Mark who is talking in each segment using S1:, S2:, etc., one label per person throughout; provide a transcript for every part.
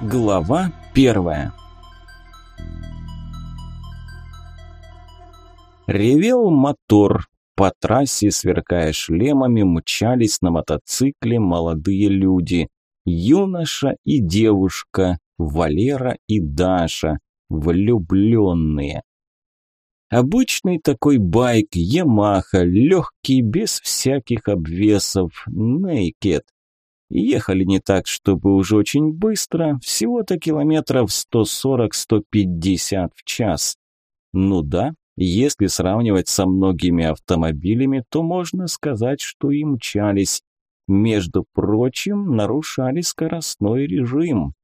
S1: Глава первая Ревел мотор. По трассе, сверкая шлемами, мчались на мотоцикле молодые люди. Юноша и девушка, Валера и Даша, влюбленные. Обычный такой байк Ямаха, легкий, без всяких обвесов, Naked. Ехали не так, чтобы уже очень быстро, всего-то километров 140-150 в час. Ну да, если сравнивать со многими автомобилями, то можно сказать, что и мчались. Между прочим, нарушали скоростной режим.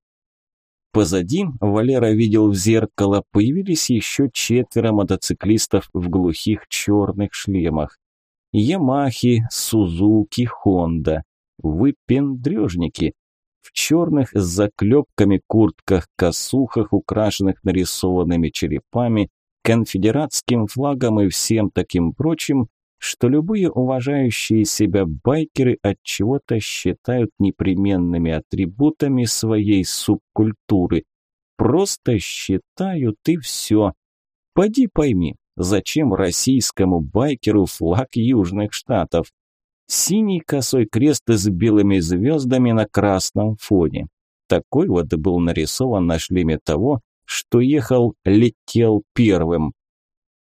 S1: Позади Валера видел в зеркало, появились еще четверо мотоциклистов в глухих черных шлемах. Ямахи, Сузуки, Хонда. Выпендрежники. В черных с заклепками куртках, косухах, украшенных нарисованными черепами, конфедератским флагом и всем таким прочим, что любые уважающие себя байкеры от чего-то считают непременными атрибутами своей субкультуры. Просто считают и все. Поди пойми, зачем российскому байкеру флаг Южных Штатов? Синий косой крест с белыми звездами на красном фоне. Такой вот был нарисован на шлеме того, что ехал, летел первым.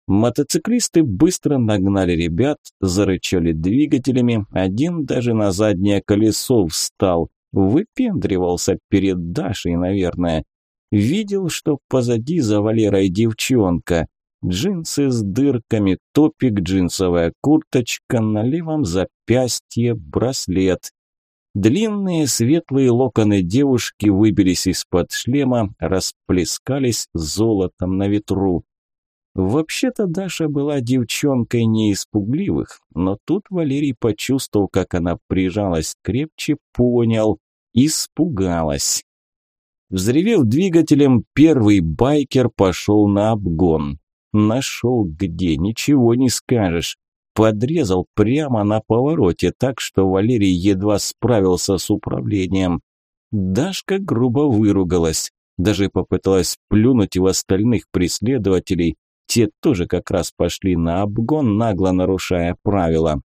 S1: Мотоциклисты быстро нагнали ребят, зарычали двигателями, один даже на заднее колесо встал, выпендривался перед Дашей, наверное. Видел, что позади за Валерой девчонка. Джинсы с дырками, топик, джинсовая курточка, на левом запястье браслет. Длинные светлые локоны девушки выбились из-под шлема, расплескались золотом на ветру. Вообще-то Даша была девчонкой не из пугливых, но тут Валерий почувствовал, как она прижалась крепче, понял, испугалась. Взревев двигателем, первый байкер пошел на обгон. Нашел где, ничего не скажешь. Подрезал прямо на повороте, так что Валерий едва справился с управлением. Дашка грубо выругалась, даже попыталась плюнуть в остальных преследователей. Те тоже как раз пошли на обгон, нагло нарушая правила.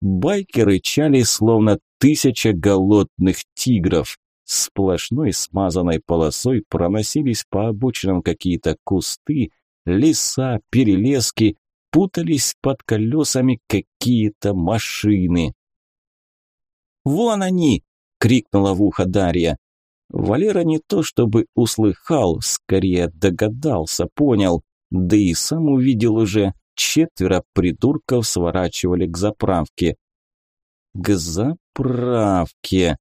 S1: Байкеры чали, словно тысяча голодных тигров. Сплошной смазанной полосой проносились по обочинам какие-то кусты, леса, перелески, путались под колесами какие-то машины. «Вон они!» – крикнула в ухо Дарья. Валера не то чтобы услыхал, скорее догадался, понял, да и сам увидел уже, четверо придурков сворачивали к заправке. К заправке.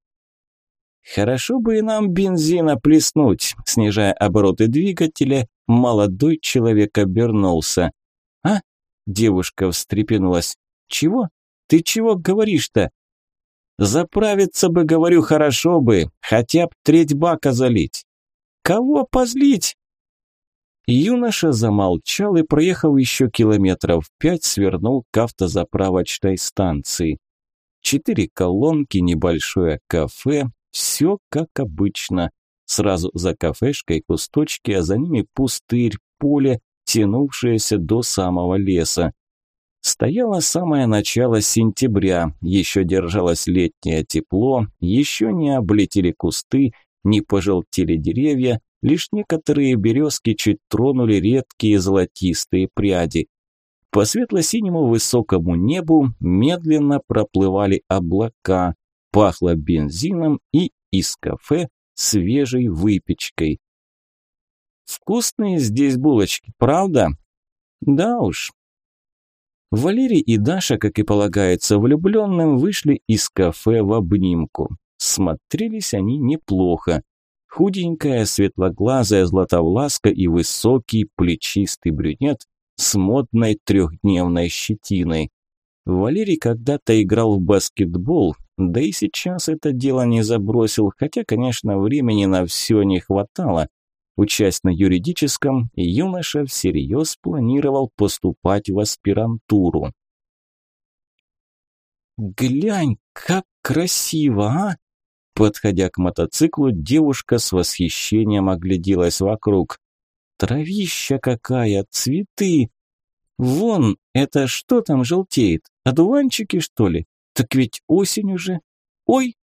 S1: Хорошо бы и нам бензина плеснуть, снижая обороты двигателя, молодой человек обернулся. «А?» – девушка встрепенулась. «Чего? Ты чего говоришь-то?» «Заправиться бы, говорю, хорошо бы, хотя б треть бака залить». «Кого позлить?» Юноша замолчал и, проехав еще километров пять, свернул к автозаправочной станции. Четыре колонки, небольшое кафе, все как обычно. Сразу за кафешкой кусточки, а за ними пустырь, поле, тянувшееся до самого леса. Стояло самое начало сентября, еще держалось летнее тепло, еще не облетели кусты, не пожелтели деревья, лишь некоторые березки чуть тронули редкие золотистые пряди. По светло-синему высокому небу медленно проплывали облака, пахло бензином и из кафе свежей выпечкой. Вкусные здесь булочки, правда? Да уж. Валерий и Даша, как и полагается влюбленным, вышли из кафе в обнимку. Смотрелись они неплохо. Худенькая, светлоглазая златовласка и высокий, плечистый брюнет с модной трехдневной щетиной. Валерий когда-то играл в баскетбол, да и сейчас это дело не забросил, хотя, конечно, времени на все не хватало. Учась на юридическом, юноша всерьез планировал поступать в аспирантуру. «Глянь, как красиво, а!» Подходя к мотоциклу, девушка с восхищением огляделась вокруг. Травища какая, цветы! Вон, это что там желтеет? Одуванчики, что ли? Так ведь осень уже. Ой!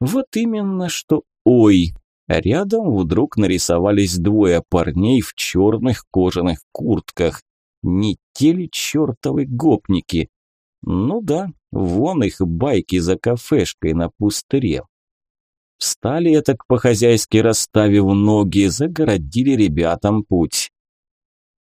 S1: Вот именно что ой. Рядом вдруг нарисовались двое парней в черных кожаных куртках. Не те ли чертовы гопники? Ну да, вон их байки за кафешкой на пустыре. Встали так по-хозяйски расставив ноги, загородили ребятам путь.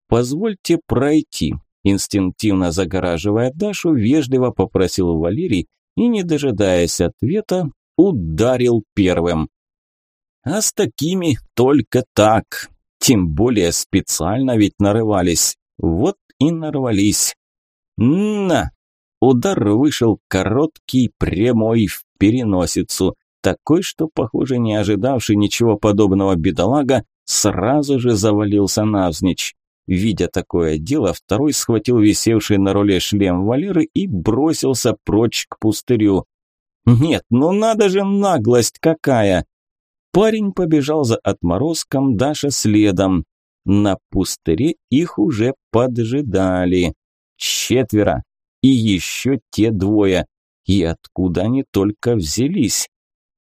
S1: «Позвольте пройти», – инстинктивно загораживая Дашу, вежливо попросил Валерий и, не дожидаясь ответа, ударил первым. А с такими только так. Тем более специально ведь нарывались. Вот и нарвались. На! Удар вышел короткий, прямой в переносицу. Такой, что, похоже, не ожидавший ничего подобного бедолага, сразу же завалился навзничь. Видя такое дело, второй схватил висевший на руле шлем Валеры и бросился прочь к пустырю. «Нет, ну надо же наглость какая!» Парень побежал за отморозком, Даша следом. На пустыре их уже поджидали. Четверо. И еще те двое. И откуда они только взялись?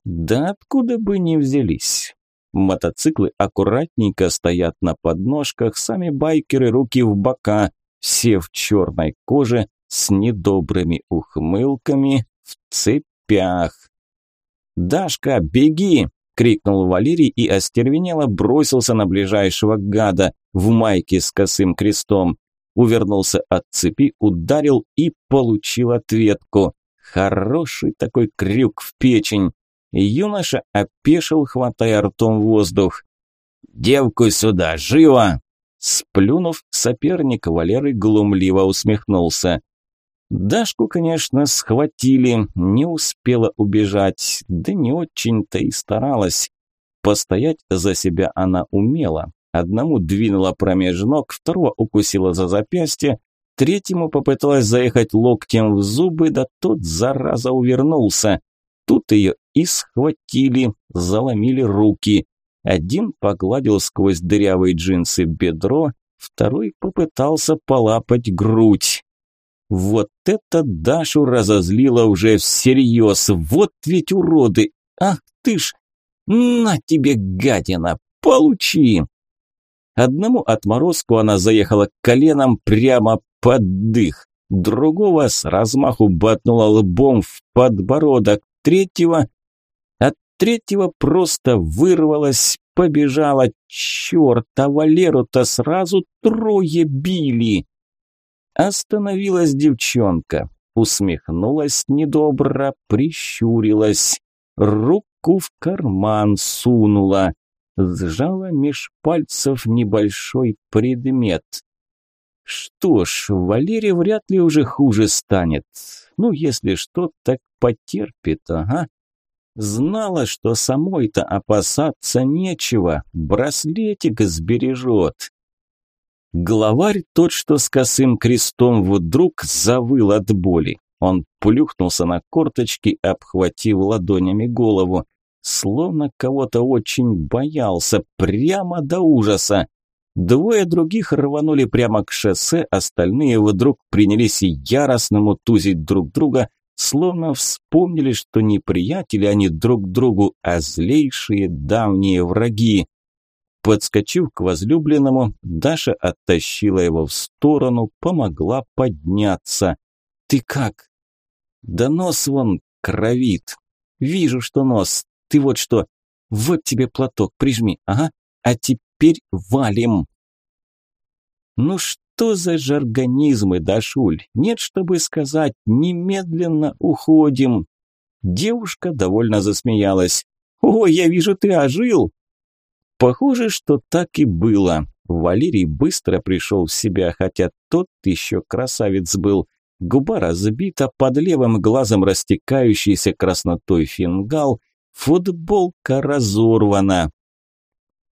S1: Да откуда бы не взялись. Мотоциклы аккуратненько стоят на подножках, сами байкеры руки в бока, все в черной коже, с недобрыми ухмылками, в цепях. «Дашка, беги!» – крикнул Валерий и остервенело бросился на ближайшего гада в майке с косым крестом. Увернулся от цепи, ударил и получил ответку. Хороший такой крюк в печень. Юноша опешил, хватая ртом воздух. «Девку сюда, живо!» Сплюнув, соперник Валеры глумливо усмехнулся. Дашку, конечно, схватили, не успела убежать, да не очень-то и старалась. Постоять за себя она умела. Одному двинула промеж ног, второго укусила за запястье, третьему попыталась заехать локтем в зубы, да тот, зараза, увернулся. Тут ее и схватили, заломили руки. Один погладил сквозь дырявые джинсы бедро, второй попытался полапать грудь. Вот это Дашу разозлило уже всерьез. Вот ведь уроды! Ах ты ж! На тебе, гадина! Получи! Одному отморозку она заехала коленом прямо под дых. Другого с размаху батнула лбом в подбородок. Третьего... Третьего просто вырвалась, побежала. Черт, а Валеру-то сразу трое били. Остановилась девчонка, усмехнулась недобро, прищурилась, руку в карман сунула, сжала меж пальцев небольшой предмет. Что ж, Валере вряд ли уже хуже станет. Ну, если что, так потерпит, ага. Знала, что самой-то опасаться нечего, браслетик сбережет. Главарь, тот, что с косым крестом, вдруг завыл от боли. Он плюхнулся на корточки, обхватив ладонями голову. Словно кого-то очень боялся, прямо до ужаса. Двое других рванули прямо к шоссе, остальные вдруг принялись яростно мутузить друг друга, словно вспомнили, что не приятели они друг другу, а злейшие давние враги. Подскочив к возлюбленному, Даша оттащила его в сторону, помогла подняться. «Ты как?» «Да нос вон кровит. Вижу, что нос. Ты вот что. Вот тебе платок, прижми. Ага. А теперь валим». «Ну что за жаргонизмы, Дашуль? Нет, чтобы сказать, немедленно уходим». Девушка довольно засмеялась. «О, я вижу, ты ожил!» Похоже, что так и было. Валерий быстро пришел в себя, хотя тот еще красавец был. Губа разбита, под левым глазом растекающийся краснотой фингал, футболка разорвана.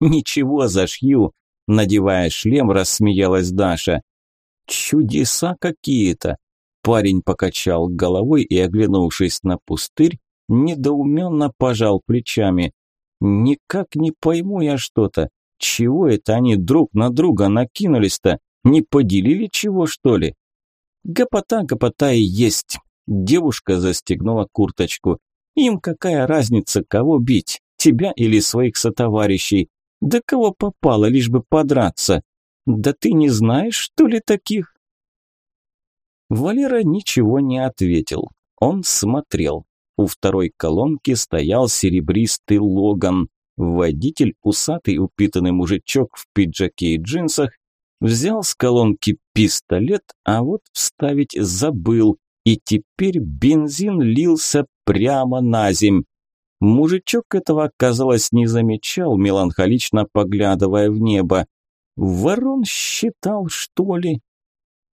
S1: «Ничего, зашью», – надевая шлем, рассмеялась Даша. «Чудеса какие-то!» Парень покачал головой и, оглянувшись на пустырь, недоуменно пожал плечами. Никак не пойму я что-то. Чего это они друг на друга накинулись-то? Не поделили чего, что ли? Гопота, гопота и есть. Девушка застегнула курточку. Им какая разница, кого бить, тебя или своих сотоварищей? Да кого попало, лишь бы подраться. Да ты не знаешь, что ли, таких? Валера ничего не ответил. Он смотрел. У второй колонки стоял серебристый Логан. Водитель, усатый упитанный мужичок в пиджаке и джинсах, взял с колонки пистолет, а вот вставить забыл, и теперь бензин лился прямо на земь. Мужичок этого, казалось, не замечал, меланхолично поглядывая в небо. Ворон считал, что ли?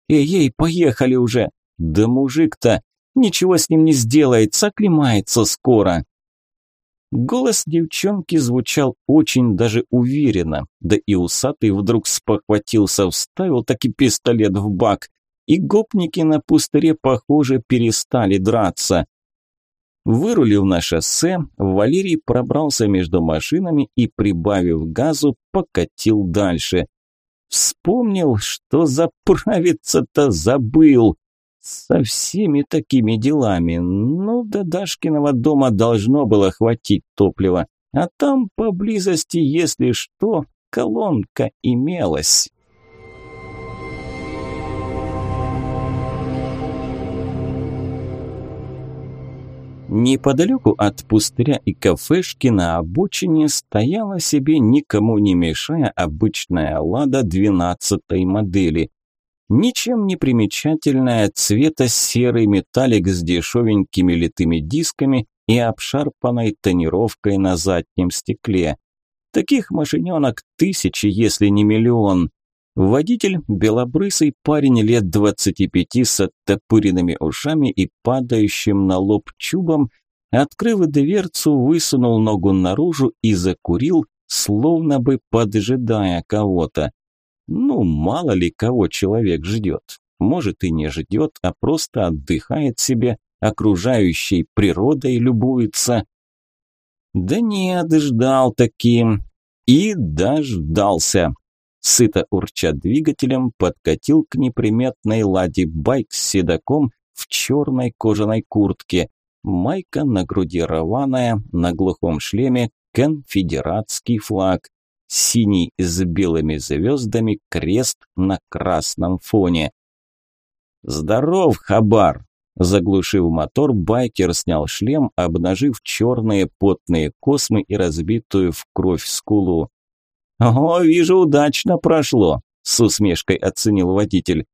S1: Эй-ей, поехали уже! Да мужик-то, ничего с ним не сделается, оклемается скоро. Голос девчонки звучал очень даже уверенно, да и усатый вдруг спохватился, вставил таки пистолет в бак, и гопники на пустыре, похоже, перестали драться. Вырулив на шоссе, Валерий пробрался между машинами и, прибавив газу, покатил дальше. Вспомнил, что заправиться-то забыл. Со всеми такими делами. Ну, до Дашкиного дома должно было хватить топлива. А там поблизости, если что, колонка имелась. Неподалеку от пустыря и кафешки на обочине стояла себе никому не мешая обычная «Лада» двенадцатой модели. Ничем не примечательная цвета серый металлик с дешевенькими литыми дисками и обшарпанной тонировкой на заднем стекле. Таких машиненок тысячи, если не миллион. Водитель – белобрысый парень лет 25 с оттопыренными ушами и падающим на лоб чубом, открыв дверцу, высунул ногу наружу и закурил, словно бы поджидая кого-то. Ну, мало ли кого человек ждет. Может и не ждет, а просто отдыхает себе, окружающей природой любуется. Да нет, ждал таким. И дождался сыто урча двигателем, подкатил к неприметной ладе байк с седаком в черной кожаной куртке. Майка на груди рваная, на глухом шлеме конфедератский флаг. Синий с белыми звездами крест на красном фоне. «Здоров, Хабар!» Заглушив мотор, байкер снял шлем, обнажив черные потные космы и разбитую в кровь скулу. «О, вижу, удачно прошло», – с усмешкой оценил водитель.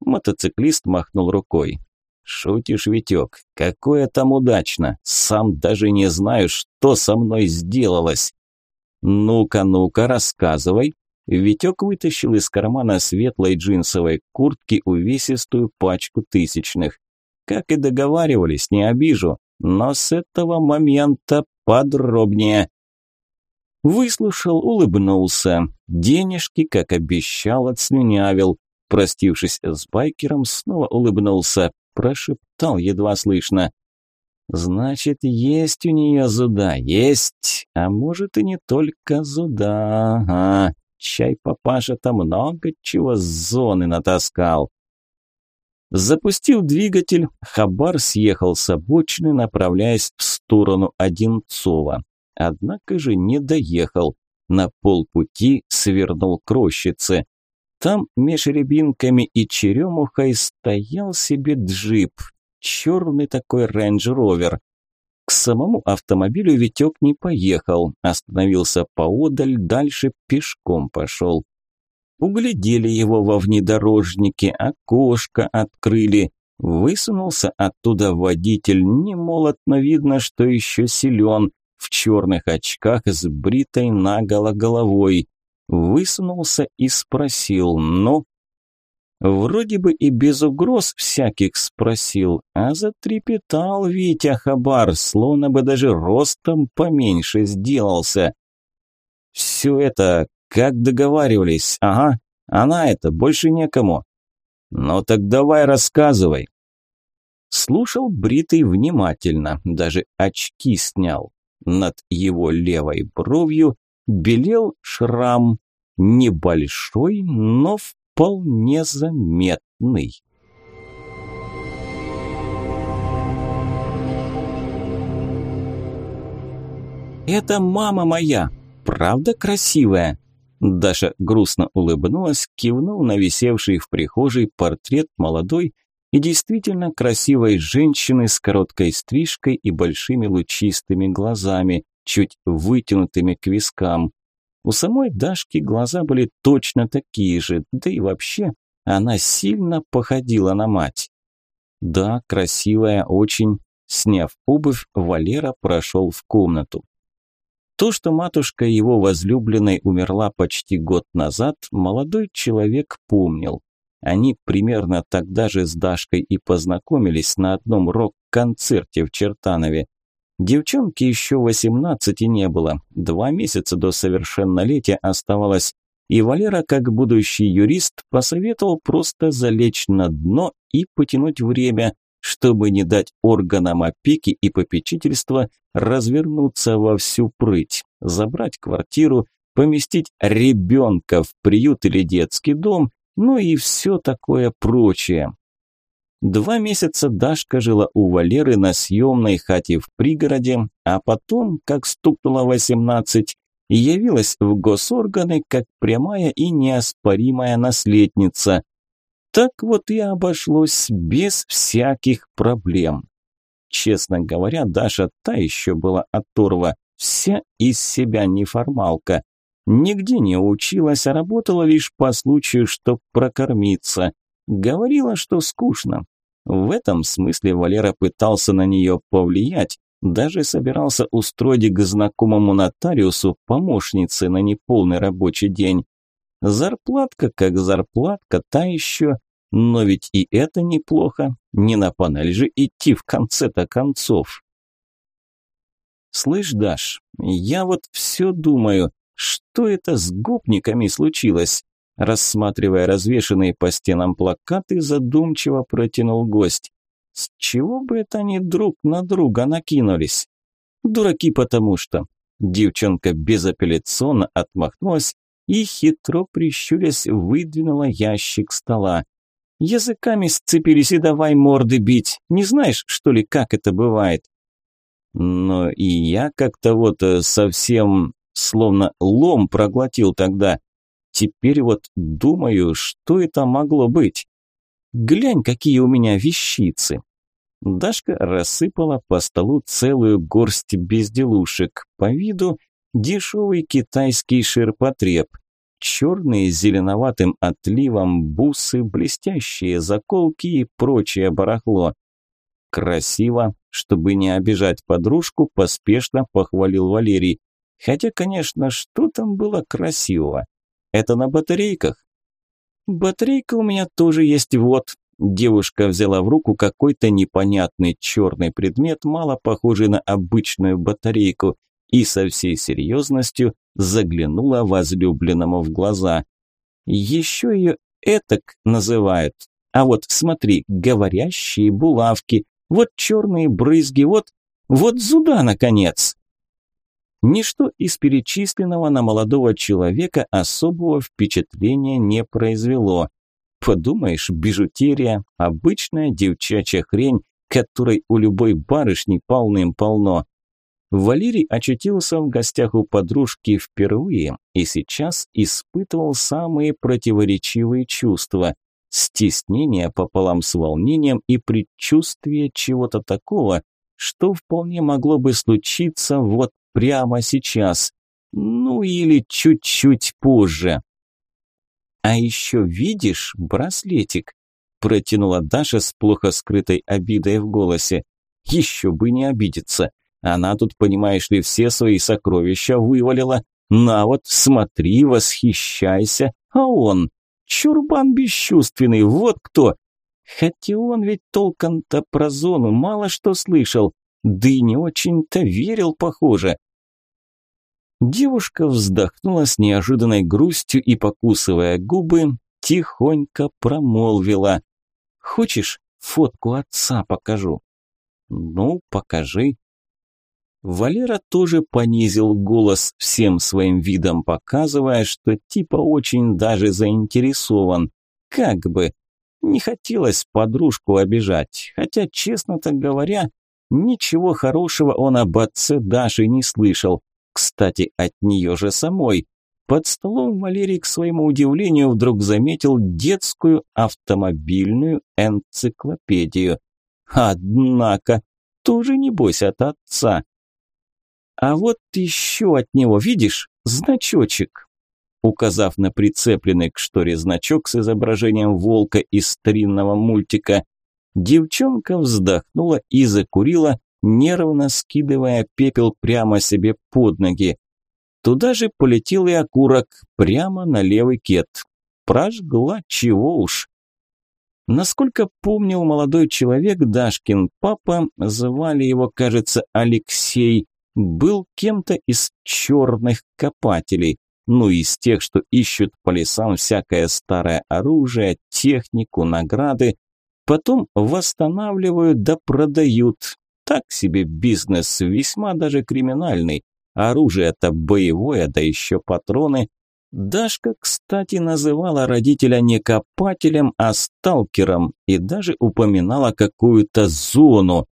S1: Мотоциклист махнул рукой. «Шутишь, Витек, какое там удачно, сам даже не знаю, что со мной сделалось». «Ну-ка, ну-ка, рассказывай». Витек вытащил из кармана светлой джинсовой куртки увесистую пачку тысячных. Как и договаривались, не обижу, но с этого момента подробнее. Выслушал, улыбнулся. Денежки, как обещал, отслюнявил. Простившись с байкером, снова улыбнулся. Прошептал едва слышно. «Значит, есть у нее зуда, есть, а может и не только зуда, ага. Чай папаша-то много чего с зоны натаскал». Запустив двигатель, Хабар съехал с обочины, направляясь в сторону Одинцова однако же не доехал. На полпути свернул к рощице. Там меж рябинками и черемухой стоял себе джип, черный такой Range Rover. К самому автомобилю Витек не поехал, остановился поодаль, дальше пешком пошел. Углядели его во внедорожнике, окошко открыли. Высунулся оттуда водитель, не молод, но видно, что еще силен в черных очках с бритой наголо головой. Высунулся и спросил «Ну?» Вроде бы и без угроз всяких спросил, а затрепетал Витя Хабар, словно бы даже ростом поменьше сделался. «Все это, как договаривались, ага, она это, больше некому». «Ну так давай рассказывай». Слушал бритый внимательно, даже очки снял. Над его левой бровью белел шрам, небольшой, но вполне заметный. «Это мама моя! Правда красивая?» Даша грустно улыбнулась, кивнув на висевший в прихожей портрет молодой и действительно красивой женщины с короткой стрижкой и большими лучистыми глазами, чуть вытянутыми к вискам. У самой Дашки глаза были точно такие же, да и вообще она сильно походила на мать. Да, красивая очень. Сняв обувь, Валера прошел в комнату. То, что матушка его возлюбленной умерла почти год назад, молодой человек помнил. Они примерно тогда же с Дашкой и познакомились на одном рок-концерте в Чертанове. Девчонке еще 18 не было, два месяца до совершеннолетия оставалось, и Валера, как будущий юрист, посоветовал просто залечь на дно и потянуть время, чтобы не дать органам опеки и попечительства развернуться во всю прыть, забрать квартиру, поместить ребенка в приют или детский дом, ну и все такое прочее. Два месяца Дашка жила у Валеры на съемной хате в пригороде, а потом, как стукнуло восемнадцать, явилась в госорганы как прямая и неоспоримая наследница. Так вот и обошлось без всяких проблем. Честно говоря, Даша та еще была оторва, вся из себя неформалка. Нигде не училась, а работала лишь по случаю, чтоб прокормиться. Говорила, что скучно. В этом смысле Валера пытался на нее повлиять, даже собирался устроить к знакомому нотариусу помощницы на неполный рабочий день. Зарплатка как зарплатка, та еще, но ведь и это неплохо, не на панель же идти в конце-то концов. Слышь, Даш, я вот все думаю, что это с гопниками случилось? Рассматривая развешанные по стенам плакаты, задумчиво протянул гость. С чего бы это они друг на друга накинулись? Дураки потому что. Девчонка безапелляционно отмахнулась и, хитро прищурясь, выдвинула ящик стола. Языками сцепились и давай морды бить. Не знаешь, что ли, как это бывает? Но и я как-то вот э, совсем словно лом проглотил тогда. Теперь вот думаю, что это могло быть. Глянь, какие у меня вещицы. Дашка рассыпала по столу целую горсть безделушек. По виду дешевый китайский ширпотреб. Черные с зеленоватым отливом бусы, блестящие заколки и прочее барахло. Красиво, чтобы не обижать подружку, поспешно похвалил Валерий. Хотя, конечно, что там было красивого? Это на батарейках? Батарейка у меня тоже есть, вот. Девушка взяла в руку какой-то непонятный черный предмет, мало похожий на обычную батарейку, и со всей серьезностью заглянула возлюбленному в глаза. Еще ее этак называют. А вот смотри, говорящие булавки, вот черные брызги, вот, вот зуда, наконец. Ничто из перечисленного на молодого человека особого впечатления не произвело. Подумаешь, бижутерия, обычная девчачья хрень, которой у любой барышни полным-полно. Валерий очутился в гостях у подружки впервые и сейчас испытывал самые противоречивые чувства. Стеснение пополам с волнением и предчувствие чего-то такого, что вполне могло бы случиться вот прямо сейчас. Ну или чуть-чуть позже. «А еще видишь браслетик?» – протянула Даша с плохо скрытой обидой в голосе. «Еще бы не обидеться. Она тут, понимаешь ли, все свои сокровища вывалила. На вот, смотри, восхищайся. А он, чурбан бесчувственный, вот кто. Хотя он ведь толком-то про зону мало что слышал, да и не очень-то верил, похоже. Девушка вздохнула с неожиданной грустью и, покусывая губы, тихонько промолвила. «Хочешь, фотку отца покажу». «Ну, покажи». Валера тоже понизил голос всем своим видом, показывая, что типа очень даже заинтересован. Как бы. Не хотелось подружку обижать, хотя, честно-то говоря, ничего хорошего он об отце Даши не слышал. Кстати, от нее же самой. Под столом Валерий, к своему удивлению, вдруг заметил детскую автомобильную энциклопедию. Однако, тоже небось от отца. А вот еще от него, видишь, значочек. Указав на прицепленный к шторе значок с изображением волка из старинного мультика, девчонка вздохнула и закурила, нервно скидывая пепел прямо себе под ноги. Туда же полетел и окурок, прямо на левый кет. Прожгла, чего уж. Насколько помнил молодой человек, Дашкин папа, звали его, кажется, Алексей, был кем-то из черных копателей, ну из тех, что ищут по лесам всякое старое оружие, технику, награды, потом восстанавливают да продают. Так себе бизнес, весьма даже криминальный. Оружие-то боевое, да еще патроны. Дашка, кстати, называла родителя не копателем, а сталкером и даже упоминала какую-то зону.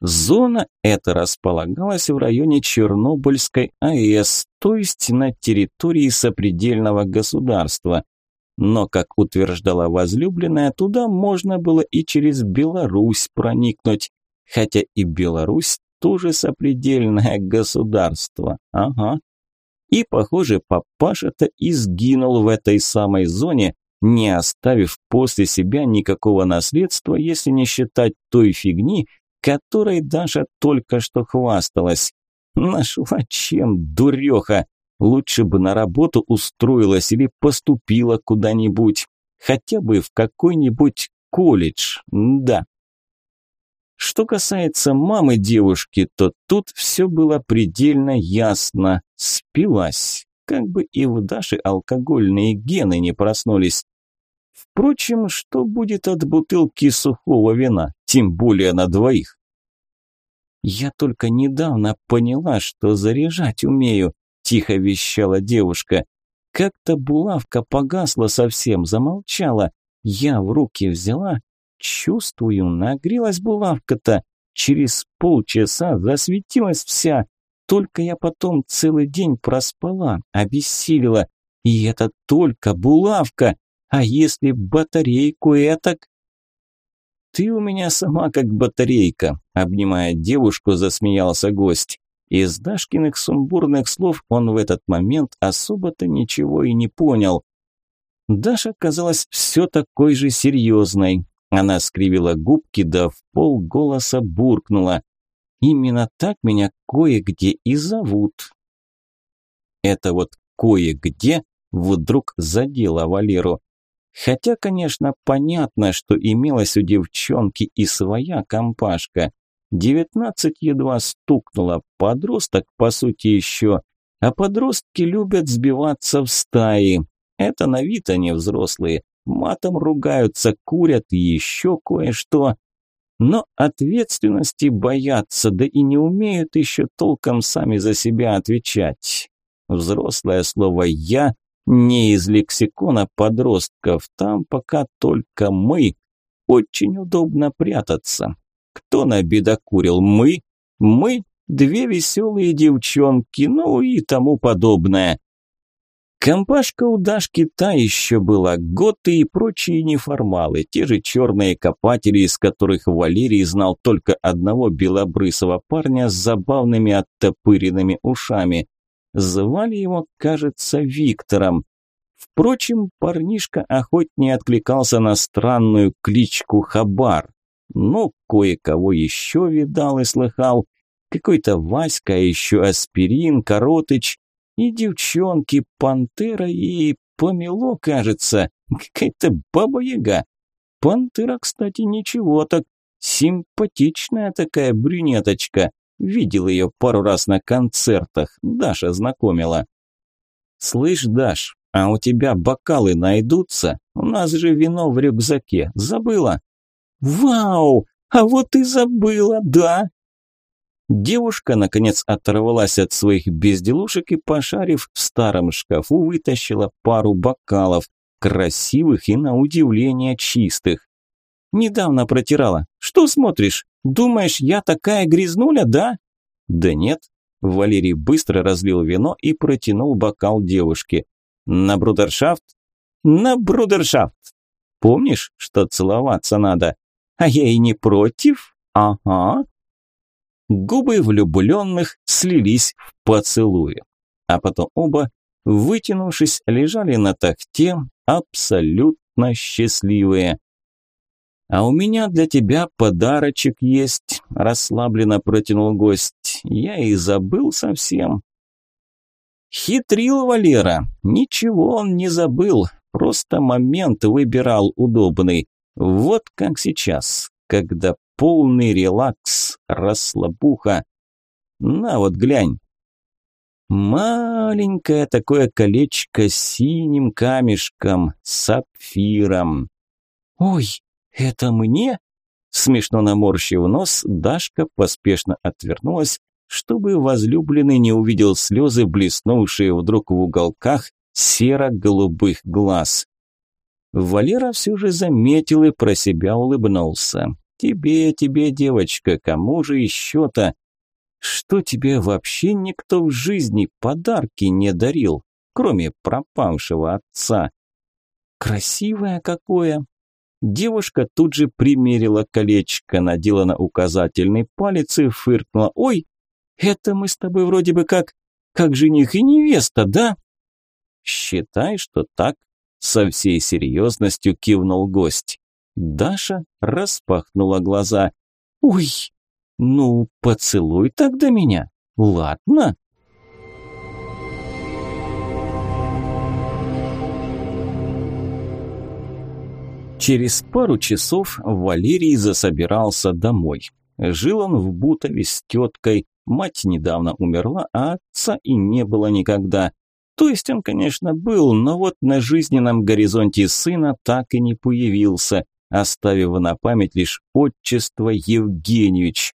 S1: Зона эта располагалась в районе Чернобыльской АЭС, то есть на территории сопредельного государства. Но, как утверждала возлюбленная, туда можно было и через Беларусь проникнуть, хотя и Беларусь тоже сопредельное государство. Ага. И, похоже, папаша-то и сгинул в этой самой зоне, не оставив после себя никакого наследства, если не считать той фигни, которой Даша только что хвасталась. Нашла чем, дуреха. Лучше бы на работу устроилась или поступила куда-нибудь. Хотя бы в какой-нибудь колледж, да. Что касается мамы девушки, то тут все было предельно ясно. Спилась. Как бы и в Даше алкогольные гены не проснулись. Впрочем, что будет от бутылки сухого вина, тем более на двоих? «Я только недавно поняла, что заряжать умею», – тихо вещала девушка. Как-то булавка погасла совсем, замолчала. Я в руки взяла, чувствую, нагрелась булавка-то. Через полчаса засветилась вся. Только я потом целый день проспала, обессилила. И это только булавка. А если батарейку этак? Ты у меня сама как батарейка, обнимая девушку, засмеялся гость. Из Дашкиных сумбурных слов он в этот момент особо-то ничего и не понял. Даша казалась все такой же серьезной. Она скривила губки, да в пол голоса буркнула. «Именно так меня кое-где и зовут». Это вот кое-где вдруг задело Валеру. Хотя, конечно, понятно, что имелась у девчонки и своя компашка. Девятнадцать едва стукнула, подросток, по сути, еще. А подростки любят сбиваться в стаи. Это на вид они взрослые. Матом ругаются, курят и еще кое-что. Но ответственности боятся, да и не умеют еще толком сами за себя отвечать. Взрослое слово «я» Не из лексикона подростков, там пока только мы. Очень удобно прятаться. Кто набедокурил? Мы? Мы? Две веселые девчонки, ну и тому подобное. Компашка у Дашки та еще была, готы и прочие неформалы, те же черные копатели, из которых Валерий знал только одного белобрысого парня с забавными оттопыренными ушами. Звали его, кажется, Виктором. Впрочем, парнишка охотнее откликался на странную кличку Хабар. Но кое-кого еще видал и слыхал. Какой-то Васька, а еще Аспирин, Коротыч и девчонки, Пантера и Помело, кажется. Какая-то баба-яга. Пантера, кстати, ничего так. Симпатичная такая брюнеточка. Видел ее пару раз на концертах, Даша знакомила. «Слышь, Даш, а у тебя бокалы найдутся? У нас же вино в рюкзаке, забыла?» Вау! А вот и забыла, да? Девушка, наконец, оторвалась от своих безделушек и, пошарив в старом шкафу, вытащила пару бокалов, красивых и, на удивление, чистых. «Недавно протирала. Что смотришь? Думаешь, я такая грязнуля, да?» «Да нет». Валерий быстро разлил вино и протянул бокал девушке. «На брудершафт?» «На брудершафт. Помнишь, что целоваться надо? А я и не против. Ага». Губы влюбленных слились в поцелуе. А потом оба, вытянувшись, лежали на тахте, абсолютно счастливые. «А у меня для тебя подарочек есть», – расслабленно протянул гость. «Я и забыл совсем». Хитрил Валера. Ничего он не забыл, просто момент выбирал удобный. Вот как сейчас, когда полный релакс, расслабуха. На вот глянь. Маленькое такое колечко с синим камешком, сапфиром. Ой, это мне? Смешно наморщив нос, Дашка поспешно отвернулась, чтобы возлюбленный не увидел слезы, блеснувшие вдруг в уголках серо-голубых глаз. Валера все же заметил и про себя улыбнулся. Тебе, тебе, девочка, кому же еще-то? Что тебе вообще никто в жизни подарки не дарил, кроме пропавшего отца? Красивое какое! Девушка тут же примерила колечко, надела на указательный палец и фыркнула. «Ой, это мы с тобой вроде бы как... как жених и невеста, да?» «Считай, что так», – со всей серьезностью кивнул гость. Даша распахнула глаза. «Ой, ну, поцелуй тогда меня, ладно?» Через пару часов Валерий засобирался домой. Жил он в Бутове с теткой, мать недавно умерла, а отца и не было никогда. То есть он, конечно, был, но вот на жизненном горизонте сына так и не появился оставив на память лишь отчество Евгеньевич.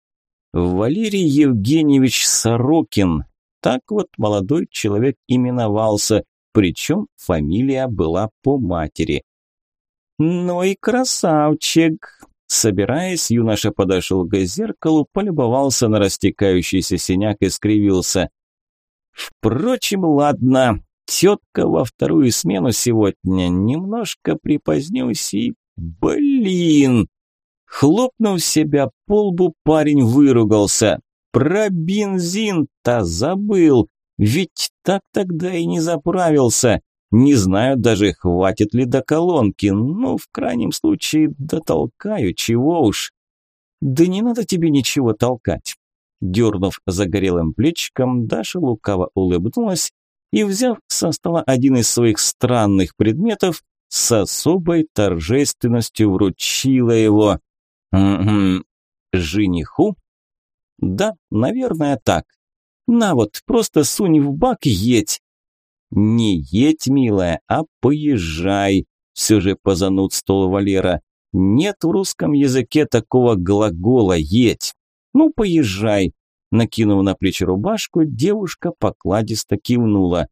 S1: Валерий Евгеньевич Сорокин. Так вот молодой человек именовался, причем фамилия была по матери. «Ну и красавчик!» Собираясь, юноша подошел к зеркалу, полюбовался на растекающийся синяк и скривился. «Впрочем, ладно, тетка во вторую смену сегодня, немножко припозднюсь и Блин! Хлопнув себя по лбу, парень выругался. Про бензин-то забыл. Ведь так тогда и не заправился. Не знаю даже, хватит ли до колонки. Ну, в крайнем случае, дотолкаю, чего уж. Да не надо тебе ничего толкать. Дернув загорелым плечиком, Даша лукаво улыбнулась и, взяв со стола один из своих странных предметов, с особой торжественностью вручила его жениху? Да, наверное, так. На вот, просто сунь в бак едь. Не едь, милая, а поезжай, все же позанудствовал Валера. Нет в русском языке такого глагола «едь». Ну, поезжай. Накинув на плечи рубашку, девушка покладисто кивнула.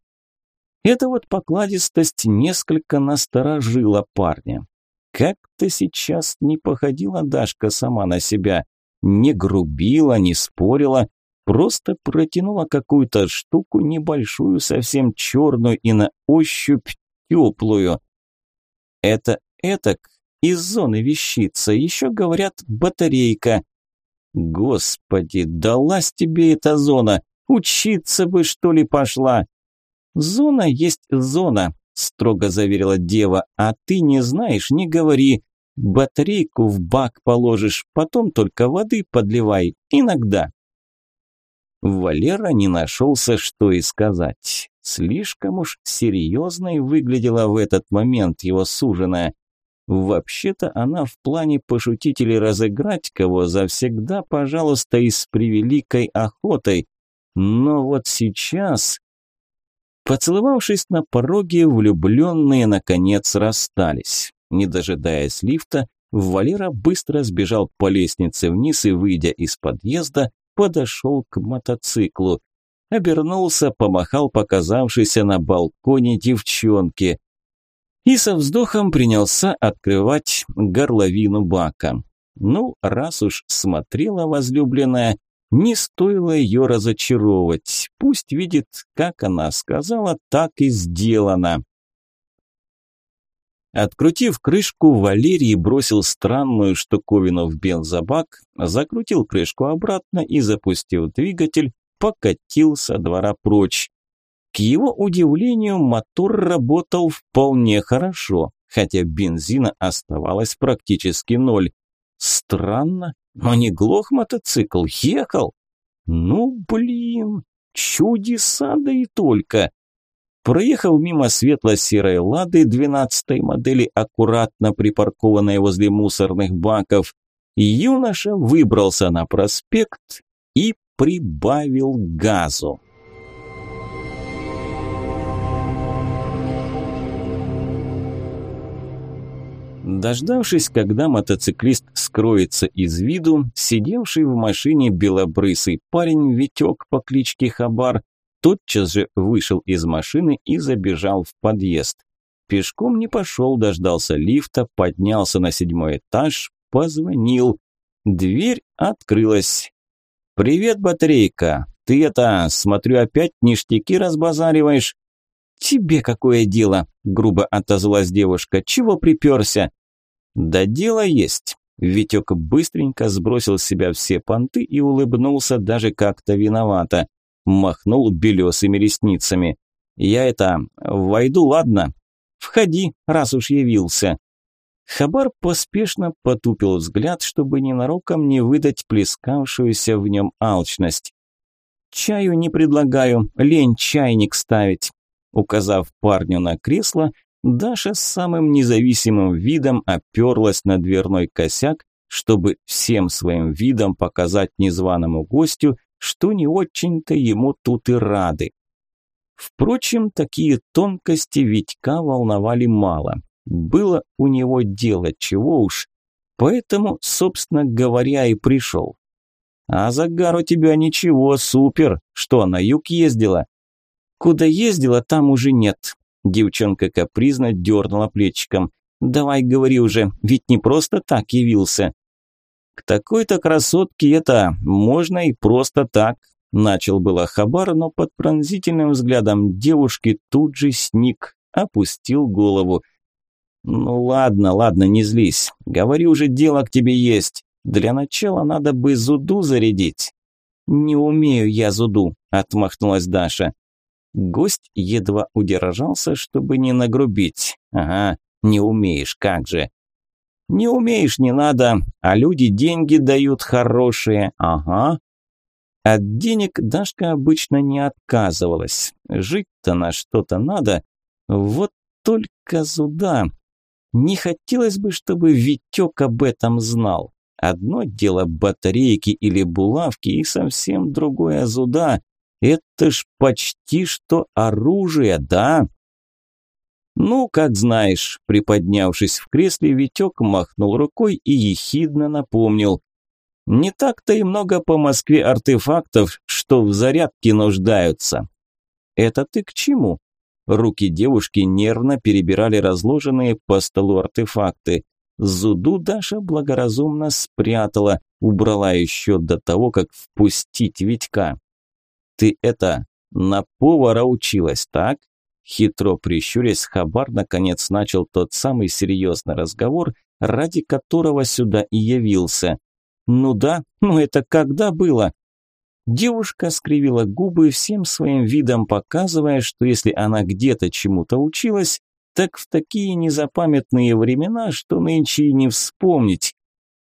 S1: Эта вот покладистость несколько насторожила парня. Как-то сейчас не походила Дашка сама на себя. Не грубила, не спорила, просто протянула какую-то штуку небольшую, совсем черную и на ощупь теплую. Это этак из зоны вещица, еще говорят батарейка. Господи, далась тебе эта зона, учиться бы что ли пошла. «Зона есть зона», – строго заверила дева, – «а ты не знаешь, не говори. Батарейку в бак положишь, потом только воды подливай, иногда». Валера не нашелся, что и сказать. Слишком уж серьезной выглядела в этот момент его суженая. Вообще-то она в плане пошутить или разыграть кого завсегда, пожалуйста, и с превеликой охотой. Но вот сейчас Поцеловавшись на пороге, влюбленные наконец расстались. Не дожидаясь лифта, Валера быстро сбежал по лестнице вниз и, выйдя из подъезда, подошел к мотоциклу. Обернулся, помахал показавшейся на балконе девчонке. И со вздохом принялся открывать горловину бака. Ну, раз уж смотрела возлюбленная, не стоило ее разочаровывать. Пусть видит, как она сказала, так и сделано. Открутив крышку, Валерий бросил странную штуковину в бензобак, закрутил крышку обратно и, запустив двигатель, покатил со двора прочь. К его удивлению, мотор работал вполне хорошо, хотя бензина оставалось практически ноль. Странно, но не глох мотоцикл, ехал. Ну, блин, чудеса да и только. Проехав мимо светло-серой «Лады» 12-й модели, аккуратно припаркованной возле мусорных баков, юноша выбрался на проспект и прибавил газу. Дождавшись, когда мотоциклист скроется из виду, сидевший в машине белобрысый парень Витек по кличке Хабар тотчас же вышел из машины и забежал в подъезд. Пешком не пошел, дождался лифта, поднялся на седьмой этаж, позвонил. Дверь открылась. «Привет, батарейка! Ты это, смотрю, опять ништяки разбазариваешь?» «Тебе какое дело?» – грубо отозвалась девушка. «Чего приперся?» «Да дело есть». Витек быстренько сбросил с себя все понты и улыбнулся даже как-то виновато махнул белесыми ресницами. «Я это, войду, ладно? Входи, раз уж явился». Хабар поспешно потупил взгляд, чтобы ненароком не выдать плескавшуюся в нем алчность. «Чаю не предлагаю, лень чайник ставить». Указав парню на кресло, Даша с самым независимым видом оперлась на дверной косяк, чтобы всем своим видом показать незваному гостю, что не очень-то ему тут и рады. Впрочем, такие тонкости Витька волновали мало. Было у него дело, чего уж. Поэтому, собственно говоря, и пришел. А загар у тебя ничего, супер. Что, на юг ездила? Куда ездила, там уже нет. Девчонка капризно дернула плечиком. Давай говори уже, ведь не просто так явился. К такой-то красотке это можно и просто так. Начал было Хабар, но под пронзительным взглядом девушки тут же сник, опустил голову. «Ну ладно, ладно, не злись. Говори уже, дело к тебе есть. Для начала надо бы зуду зарядить». «Не умею я зуду», – отмахнулась Даша. Гость едва удержался, чтобы не нагрубить. «Ага, не умеешь, как же. Не умеешь, не надо, а люди деньги дают хорошие, ага. От денег Дашка обычно не отказывалась. Жить-то на что-то надо. Вот только зуда. Не хотелось бы, чтобы Витек об этом знал. Одно дело батарейки или булавки, и совсем другое зуда. Это ж почти что оружие, да? «Ну, как знаешь», – приподнявшись в кресле, Витек махнул рукой и ехидно напомнил. «Не так-то и много по Москве артефактов, что в зарядке нуждаются». «Это ты к чему?» Руки девушки нервно перебирали разложенные по столу артефакты. Зуду Даша благоразумно спрятала, убрала еще до того, как впустить Витька. «Ты это, на повара училась, так?» Хитро прищурясь, Хабар наконец начал тот самый серьезный разговор, ради которого сюда и явился. «Ну да, ну это когда было?» Девушка скривила губы всем своим видом, показывая, что если она где-то чему-то училась, так в такие незапамятные времена, что нынче и не вспомнить.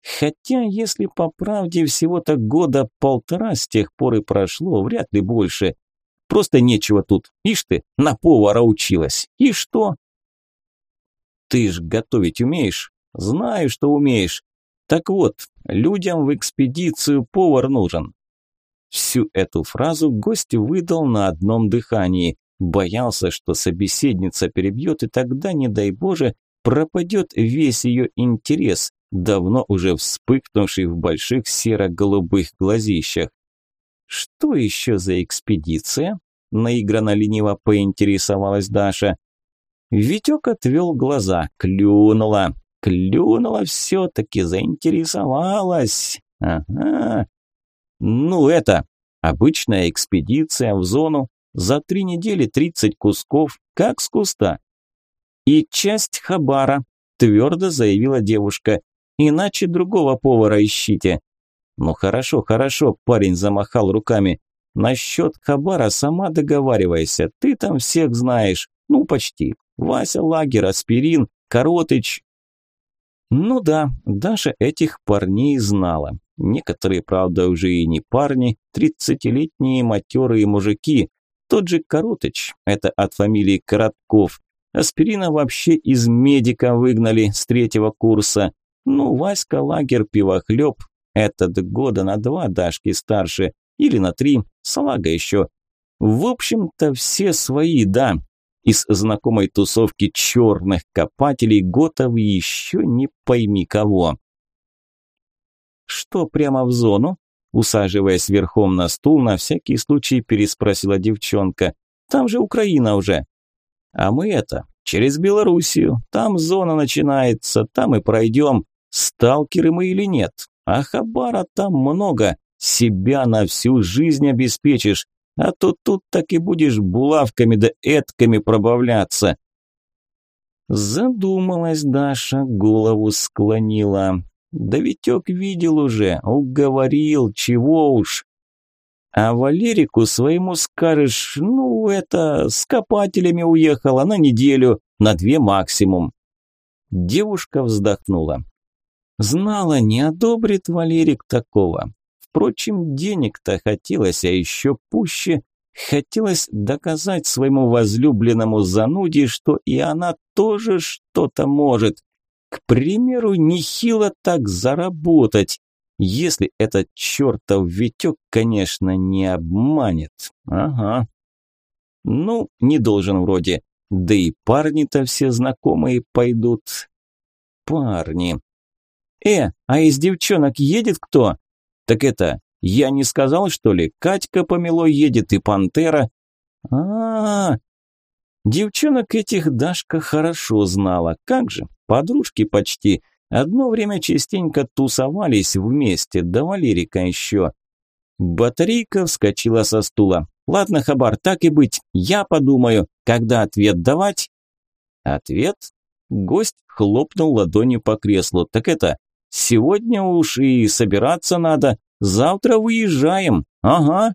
S1: Хотя, если по правде всего-то года полтора с тех пор и прошло, вряд ли больше. Просто нечего тут. Ишь ты, на повара училась. И что? Ты ж готовить умеешь? Знаю, что умеешь. Так вот, людям в экспедицию повар нужен. Всю эту фразу гость выдал на одном дыхании. Боялся, что собеседница перебьет, и тогда, не дай боже, пропадет весь ее интерес, давно уже вспыхнувший в больших серо-голубых глазищах. «Что еще за экспедиция?» – наигранно лениво поинтересовалась Даша. Витек отвел глаза, клюнула, клюнула все-таки, заинтересовалась. Ага. Ну это, обычная экспедиция в зону, за три недели тридцать кусков, как с куста. И часть хабара, твердо заявила девушка, иначе другого повара ищите. Ну хорошо, хорошо, парень замахал руками. Насчет хабара сама договаривайся, ты там всех знаешь, ну почти. Вася Лагер, Аспирин, Коротыч. Ну да, Даша этих парней знала. Некоторые, правда, уже и не парни, тридцатилетние матерые мужики. Тот же Коротыч, это от фамилии Коротков. Аспирина вообще из медика выгнали с третьего курса. Ну, Васька Лагер пивохлеб, этот года на два Дашки старше, или на три, салага еще. В общем-то, все свои, да. Из знакомой тусовки черных копателей готов еще не пойми кого. «Что, прямо в зону?» Усаживаясь верхом на стул, на всякий случай переспросила девчонка. «Там же Украина уже». «А мы это, через Белоруссию. Там зона начинается, там и пройдем. Сталкеры мы или нет? А хабара там много. Себя на всю жизнь обеспечишь. А то тут так и будешь булавками да этками пробавляться. Задумалась Даша, голову склонила. Да Витек видел уже, уговорил, чего уж. А Валерику своему скажешь, ну, это, с копателями уехала на неделю, на две максимум. Девушка вздохнула. Знала, не одобрит Валерик такого. Впрочем, денег-то хотелось, а еще пуще хотелось доказать своему возлюбленному зануде, что и она тоже что-то может. К примеру, нехило так заработать, если этот чертов Витек, конечно, не обманет. Ага. Ну, не должен вроде. Да и парни-то все знакомые пойдут. Парни. Э, а из девчонок едет кто? Так это, я не сказал, что ли? Катька помело едет и Пантера. А, -а, а Девчонок этих Дашка хорошо знала. Как же, подружки почти. Одно время частенько тусовались вместе, да Валерика еще. Батарейка вскочила со стула. «Ладно, Хабар, так и быть, я подумаю, когда ответ давать?» «Ответ?» Гость хлопнул ладонью по креслу. «Так это, Сегодня уж и собираться надо. Завтра выезжаем. Ага.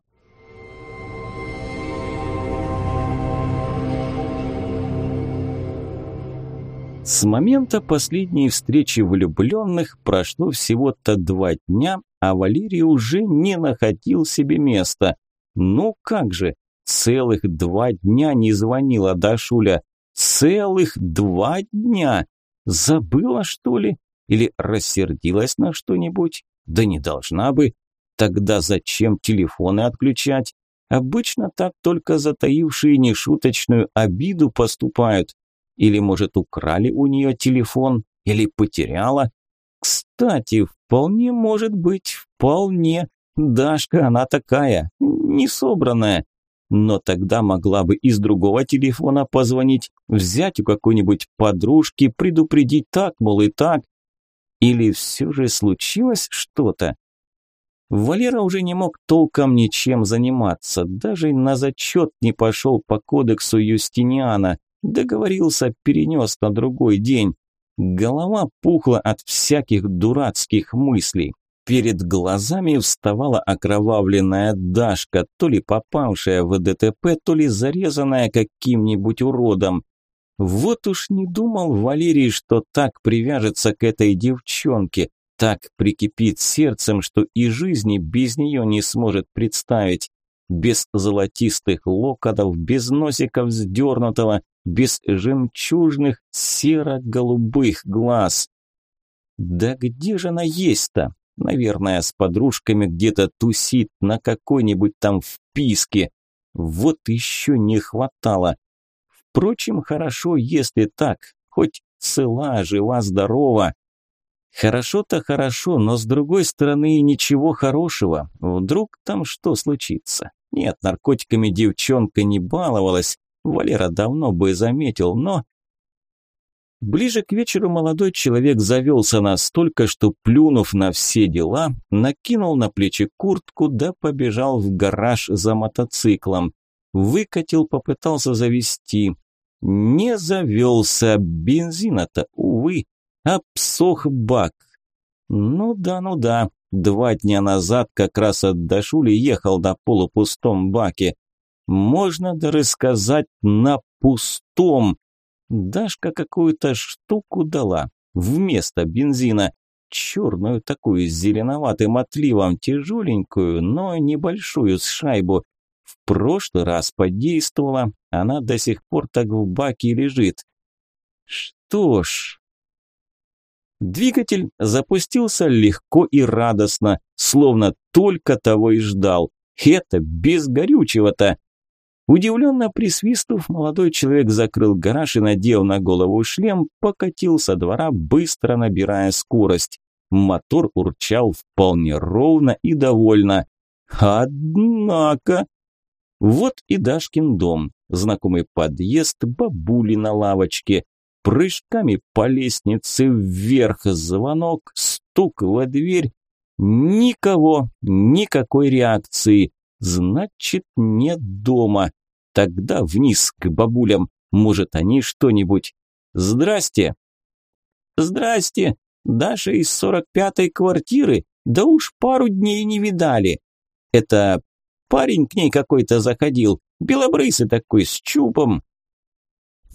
S1: С момента последней встречи влюбленных прошло всего-то два дня, а Валерий уже не находил себе места. Ну как же, целых два дня не звонила Дашуля. Целых два дня! Забыла, что ли? Или рассердилась на что-нибудь? Да не должна бы. Тогда зачем телефоны отключать? Обычно так только затаившие нешуточную обиду поступают. Или, может, украли у нее телефон? Или потеряла? Кстати, вполне может быть, вполне. Дашка, она такая, несобранная. Но тогда могла бы из другого телефона позвонить, взять у какой-нибудь подружки, предупредить так, мол, и так. Или все же случилось что-то? Валера уже не мог толком ничем заниматься, даже на зачет не пошел по кодексу Юстиниана, договорился, перенес на другой день. Голова пухла от всяких дурацких мыслей. Перед глазами вставала окровавленная Дашка, то ли попавшая в ДТП, то ли зарезанная каким-нибудь уродом. Вот уж не думал Валерий, что так привяжется к этой девчонке, так прикипит сердцем, что и жизни без нее не сможет представить. Без золотистых локонов, без носика вздернутого, без жемчужных серо-голубых глаз. Да где же она есть-то? Наверное, с подружками где-то тусит на какой-нибудь там вписке. Вот еще не хватало. Впрочем, хорошо, если так, хоть цела, жива, здорова. Хорошо-то хорошо, но с другой стороны ничего хорошего. Вдруг там что случится? Нет, наркотиками девчонка не баловалась. Валера давно бы заметил, но... Ближе к вечеру молодой человек завелся настолько, что, плюнув на все дела, накинул на плечи куртку да побежал в гараж за мотоциклом. Выкатил, попытался завести. Не завелся, бензина-то, увы, обсох бак. Ну да, ну да, два дня назад как раз от Дашули ехал до полупустом баке. Можно да рассказать на пустом. Дашка какую-то штуку дала вместо бензина. Черную такую с зеленоватым отливом, тяжеленькую, но небольшую с шайбу. В прошлый раз подействовала, она до сих пор так в баке лежит. Что ж... Двигатель запустился легко и радостно, словно только того и ждал. Это без горючего-то. Удивленно присвистнув, молодой человек закрыл гараж и, надел на голову шлем, покатил со двора, быстро набирая скорость. Мотор урчал вполне ровно и довольно. Однако... Вот и Дашкин дом, знакомый подъезд бабули на лавочке. Прыжками по лестнице вверх звонок, стук во дверь. Никого, никакой реакции. Значит, нет дома. Тогда вниз к бабулям. Может, они что-нибудь. Здрасте. Здрасте. Даша из сорок пятой квартиры. Да уж пару дней не видали. Это парень к ней какой-то заходил. Белобрысый такой, с чубом.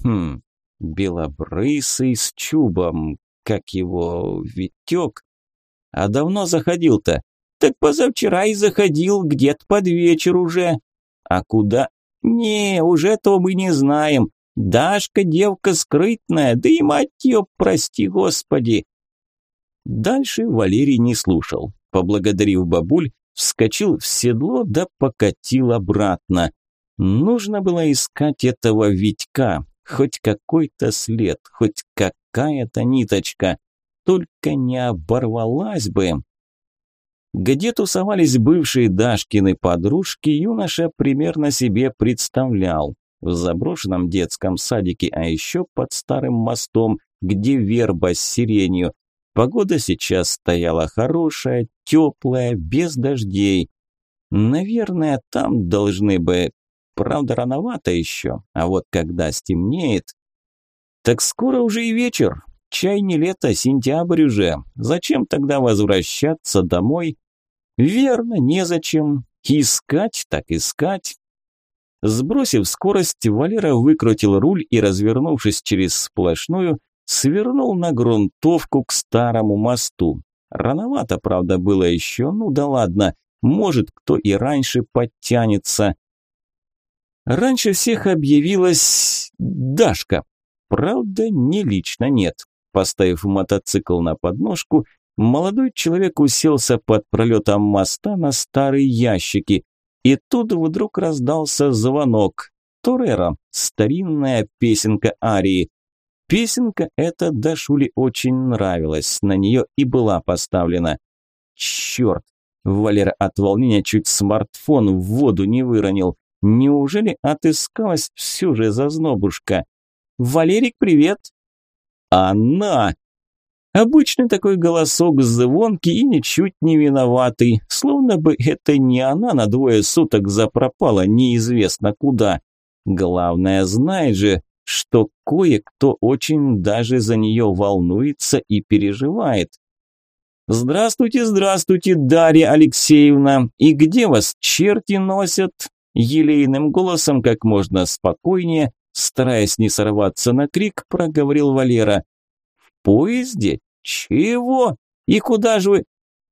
S1: Хм, белобрысый с чубом. Как его, Витек? А давно заходил-то? Так позавчера и заходил, где-то под вечер уже. А куда? «Не, уже то мы не знаем. Дашка девка скрытная, да и мать ее, прости господи!» Дальше Валерий не слушал. Поблагодарив бабуль, вскочил в седло да покатил обратно. Нужно было искать этого Витька, хоть какой-то след, хоть какая-то ниточка, только не оборвалась бы. Где тусовались бывшие Дашкины подружки, юноша примерно себе представлял. В заброшенном детском садике, а еще под старым мостом, где верба с сиренью. Погода сейчас стояла хорошая, теплая, без дождей. Наверное, там должны бы... Правда, рановато еще, а вот когда стемнеет... Так скоро уже и вечер. Чай не лето, сентябрь уже. Зачем тогда возвращаться домой? Верно, незачем. Искать так искать. Сбросив скорость, Валера выкрутил руль и, развернувшись через сплошную, свернул на грунтовку к старому мосту. Рановато, правда, было еще, ну да ладно, может, кто и раньше подтянется. Раньше всех объявилась Дашка. Правда, не лично нет. Поставив мотоцикл на подножку, Молодой человек уселся под пролетом моста на старые ящики, и тут вдруг раздался звонок. Торера, старинная песенка Арии. Песенка эта Дашуле очень нравилась, на нее и была поставлена. Черт! Валера от волнения чуть смартфон в воду не выронил. Неужели отыскалась все же зазнобушка? «Валерик, привет!» «Она!» Обычный такой голосок звонкий и ничуть не виноватый, словно бы это не она на двое суток запропала неизвестно куда. Главное, знает же, что кое-кто очень даже за нее волнуется и переживает. «Здравствуйте, здравствуйте, Дарья Алексеевна! И где вас черти носят?» Елейным голосом, как можно спокойнее, стараясь не сорваться на крик, проговорил Валера. «В поезде? «Чего? И куда же вы?»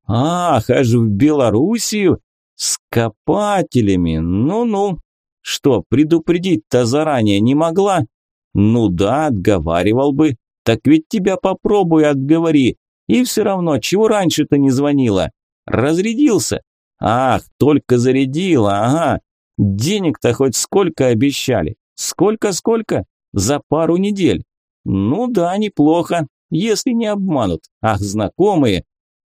S1: «Ах, аж в Белоруссию? С копателями, ну-ну. Что, предупредить-то заранее не могла?» «Ну да, отговаривал бы. Так ведь тебя попробуй отговори. И все равно, чего раньше-то не звонила? Разрядился? Ах, только зарядила, ага. Денег-то хоть сколько обещали? Сколько-сколько? За пару недель? Ну да, неплохо. если не обманут. Ах, знакомые.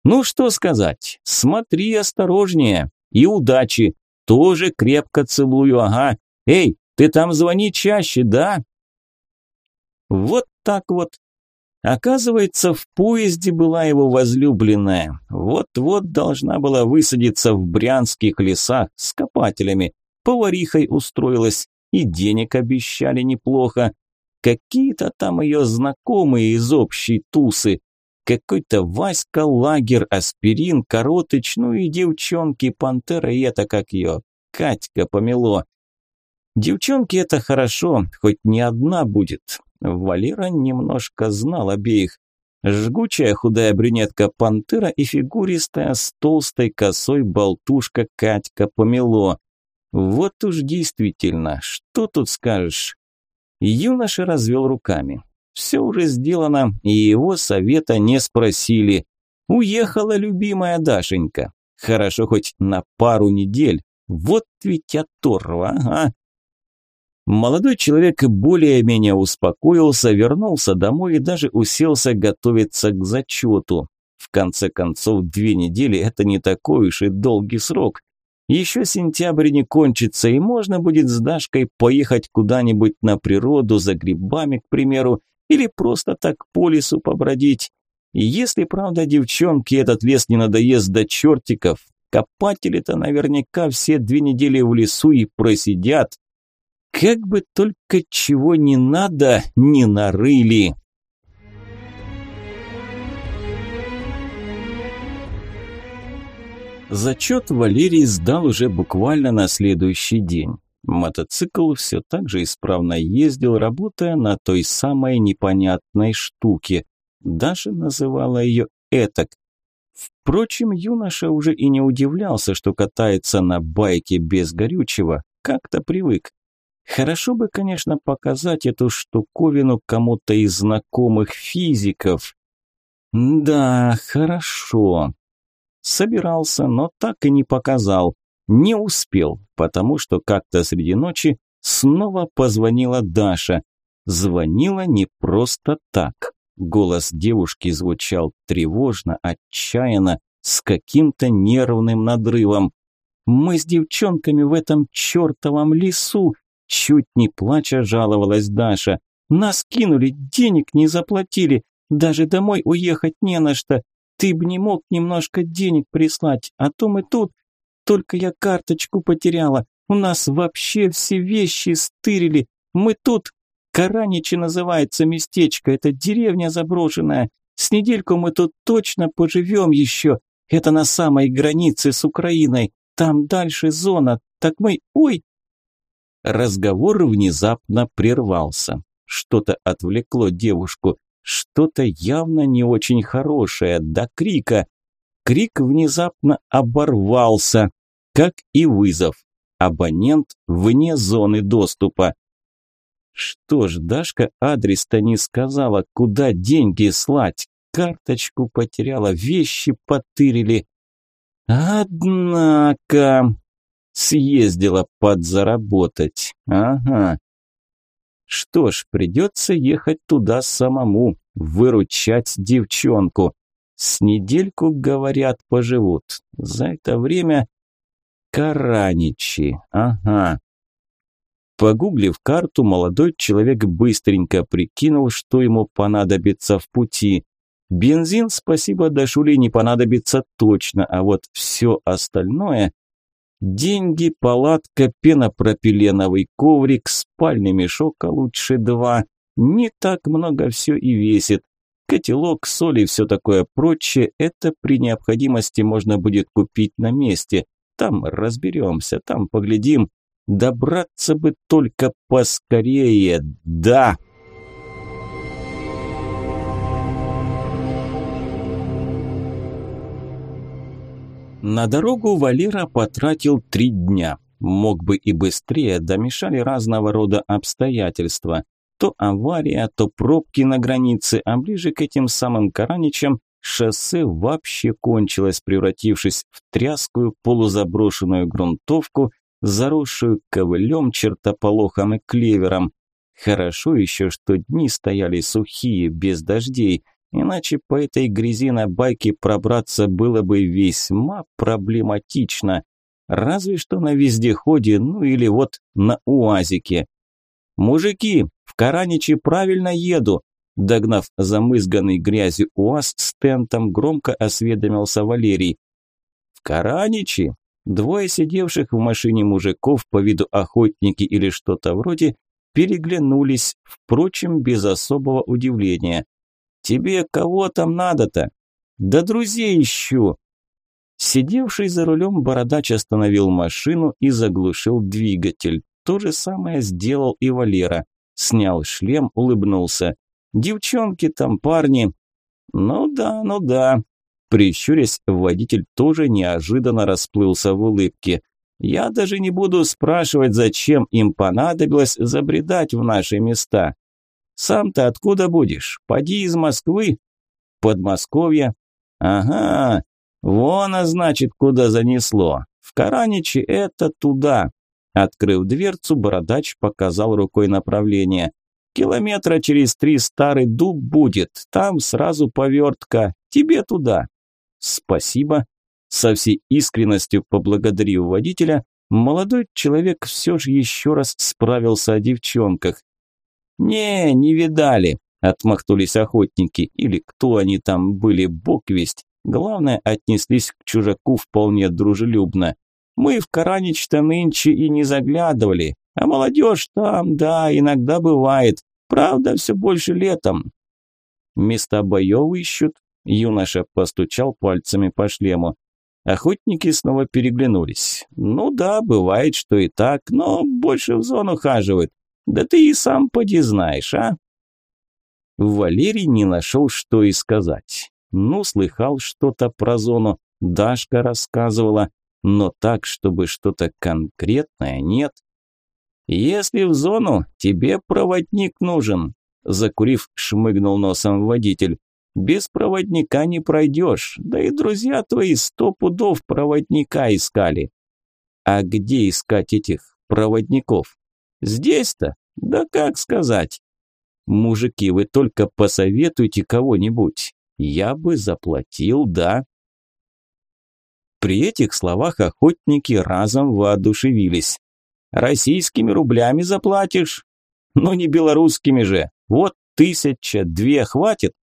S1: Ну что сказать, смотри осторожнее. И удачи. Тоже крепко целую, ага. Эй, ты там звони чаще, да? Вот так вот. Оказывается, в поезде была его возлюбленная. Вот-вот должна была высадиться в брянских лесах с копателями. Поварихой устроилась, и денег обещали неплохо. Какие-то там ее знакомые из общей тусы. Какой-то Васька Лагер, Аспирин, Коротыч, ну и девчонки, Пантера и это как ее, Катька помело. Девчонки это хорошо, хоть не одна будет. Валера немножко знал обеих. Жгучая худая брюнетка Пантера и фигуристая с толстой косой болтушка Катька помело. Вот уж действительно, что тут скажешь? Юноша развел руками. Все уже сделано, и его совета не спросили. Уехала любимая Дашенька. Хорошо хоть на пару недель. Вот ведь оторва, ага. Молодой человек более-менее успокоился, вернулся домой и даже уселся готовиться к зачету. В конце концов, две недели – это не такой уж и долгий срок. Еще сентябрь не кончится, и можно будет с Дашкой поехать куда-нибудь на природу, за грибами, к примеру, или просто так по лесу побродить. Если, правда, девчонке этот лес не надоест до чертиков, копатели-то наверняка все две недели в лесу и просидят. Как бы только чего не надо, не нарыли. Зачет Валерий сдал уже буквально на следующий день. Мотоцикл все так же исправно ездил, работая на той самой непонятной штуке. Даша называла ее «этак». Впрочем, юноша уже и не удивлялся, что катается на байке без горючего, как-то привык. Хорошо бы, конечно, показать эту штуковину кому-то из знакомых физиков. Да, хорошо. Собирался, но так и не показал. Не успел, потому что как-то среди ночи снова позвонила Даша. Звонила не просто так. Голос девушки звучал тревожно, отчаянно, с каким-то нервным надрывом. «Мы с девчонками в этом чертовом лесу!» Чуть не плача жаловалась Даша. «Нас кинули, денег не заплатили, даже домой уехать не на что. Ты бы не мог немножко денег прислать, а то мы тут только я карточку потеряла. У нас вообще все вещи стырили. Мы тут... Караничи называется местечко. Это деревня заброшенная. С недельку мы тут точно поживем еще. Это на самой границе с Украиной. Там дальше зона. Так мы... Ой!» Разговор внезапно прервался. Что-то отвлекло девушку. Что-то явно не очень хорошее, до крика. Крик внезапно оборвался, как и вызов. Абонент вне зоны доступа. Что ж, Дашка адрес-то не сказала, куда деньги слать. Карточку потеряла, вещи потырили. Однако съездила подзаработать. Ага. Что ж, придется ехать туда самому, выручать девчонку. С недельку, говорят, поживут. За это время... Караничи, ага. Погуглив карту, молодой человек быстренько прикинул, что ему понадобится в пути. Бензин, спасибо, Дашуле не понадобится точно, а вот все остальное... Деньги, палатка, пенопропиленовый коврик, спальный мешок, а лучше два. Не так много все и весит. Котелок, соль и все такое прочее, это при необходимости можно будет купить на месте. Там разберемся, там поглядим. Добраться бы только поскорее, да! На дорогу Валера потратил три дня. Мог бы и быстрее, домешали разного рода обстоятельства. То авария, то пробки на границе, а ближе к этим самым Караничам шоссе вообще кончилось, превратившись в тряскую полузаброшенную грунтовку, заросшую ковылем, чертополохом и клевером. Хорошо еще, что дни стояли сухие, без дождей. Иначе по этой грязи на байке пробраться было бы весьма проблематично. Разве что на вездеходе, ну или вот на УАЗике. «Мужики, в Караничи правильно еду!» Догнав замызганный грязью УАЗ с тентом, громко осведомился Валерий. «В Караничи?» Двое сидевших в машине мужиков по виду охотники или что-то вроде переглянулись, впрочем, без особого удивления. «Тебе кого там надо-то?» «Да друзей ищу!» Сидевший за рулем бородач остановил машину и заглушил двигатель. То же самое сделал и Валера. Снял шлем, улыбнулся. «Девчонки там, парни!» «Ну да, ну да!» Прищурясь, водитель тоже неожиданно расплылся в улыбке. «Я даже не буду спрашивать, зачем им понадобилось забредать в наши места. Сам-то откуда будешь? Поди из Москвы?» «Подмосковье?» «Ага, вон, а значит, куда занесло. В Караничи это туда». Открыв дверцу, бородач показал рукой направление. «Километра через три старый дуб будет, там сразу повертка, тебе туда». «Спасибо». Со всей искренностью поблагодарив водителя, молодой человек все же еще раз справился о девчонках. «Не, не видали», – отмахнулись охотники, или кто они там были, бог весть. Главное, отнеслись к чужаку вполне дружелюбно. Мы в Каранич-то нынче и не заглядывали, а молодежь там, да, иногда бывает. Правда, все больше летом. Места боев ищут, Юноша постучал пальцами по шлему. Охотники снова переглянулись. «Ну да, бывает, что и так, но больше в зону хаживают. Да ты и сам поди знаешь, а?» Валерий не нашел, что и сказать. Ну, слыхал что-то про зону, Дашка рассказывала, но так, чтобы что-то конкретное, нет. «Если в зону, тебе проводник нужен», закурив, шмыгнул носом водитель. Без проводника не пройдешь, да и друзья твои сто пудов проводника искали. А где искать этих проводников? Здесь-то? Да как сказать? Мужики, вы только посоветуйте кого-нибудь. Я бы заплатил, да. При этих словах охотники разом воодушевились. Российскими рублями заплатишь? Ну не белорусскими же. Вот тысяча, две хватит?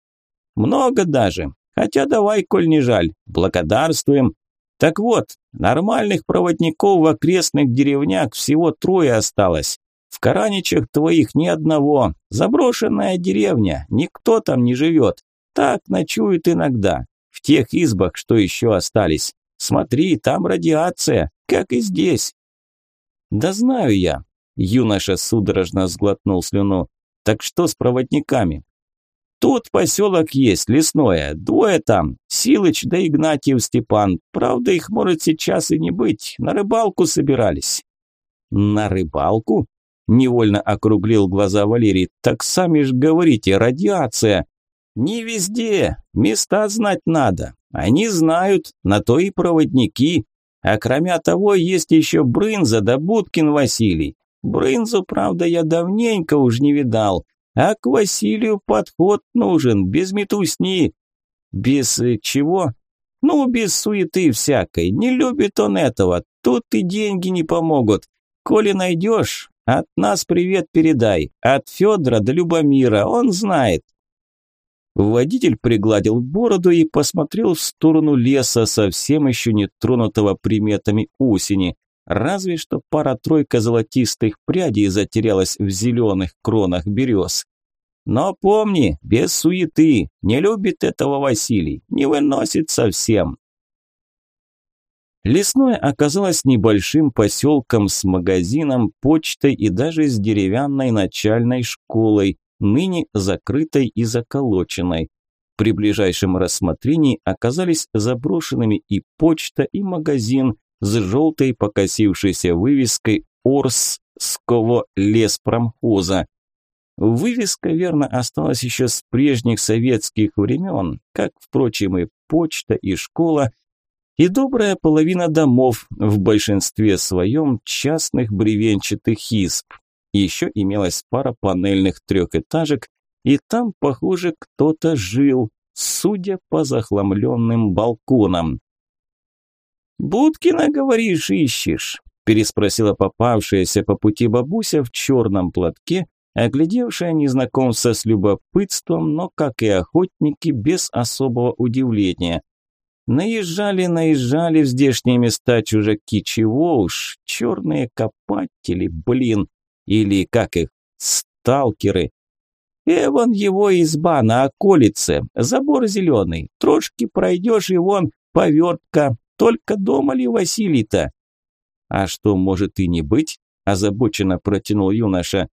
S1: Много даже. Хотя давай, коль не жаль, благодарствуем. Так вот, нормальных проводников в окрестных деревнях всего трое осталось. В Караничах твоих ни одного. Заброшенная деревня, никто там не живет. Так ночуют иногда. В тех избах, что еще остались. Смотри, там радиация, как и здесь. Да знаю я. Юноша судорожно сглотнул слюну. Так что с проводниками? Тут поселок есть, лесное, двое там, Силыч да Игнатьев Степан. Правда, их может сейчас и не быть, на рыбалку собирались». «На рыбалку?» – невольно округлил глаза Валерий. «Так сами ж говорите, радиация». «Не везде, места знать надо. Они знают, на то и проводники. А кроме того, есть еще Брынза да Будкин Василий. Брынзу, правда, я давненько уж не видал. А к Василию подход нужен, без метусни. Без э, чего? Ну, без суеты всякой. Не любит он этого. Тут и деньги не помогут. Коли найдешь, от нас привет передай. От Федора до Любомира, он знает. Водитель пригладил бороду и посмотрел в сторону леса, совсем еще не тронутого приметами осени. Разве что пара-тройка золотистых прядей затерялась в зеленых кронах берез. Но помни, без суеты, не любит этого Василий, не выносит совсем. Лесное оказалось небольшим поселком с магазином, почтой и даже с деревянной начальной школой, ныне закрытой и заколоченной. При ближайшем рассмотрении оказались заброшенными и почта, и магазин, с желтой покосившейся вывеской Орсского леспромхоза. Вывеска, верно, осталась еще с прежних советских времен, как, впрочем, и почта, и школа, и добрая половина домов, в большинстве своем частных бревенчатых изб. Еще имелась пара панельных трехэтажек, и там, похоже, кто-то жил, судя по захламленным балконам. «Будкина, говоришь, ищешь?» – переспросила попавшаяся по пути бабуся в черном платке, оглядевшая незнакомца с любопытством, но, как и охотники, без особого удивления. Наезжали, наезжали в здешние места чужаки, чего уж, черные копатели, блин, или как их, сталкеры. Эвон его изба на околице, забор зеленый, трошки пройдешь и вон повертка, только дома ли Василий-то? А что, может и не быть? Озабоченно протянул юноша.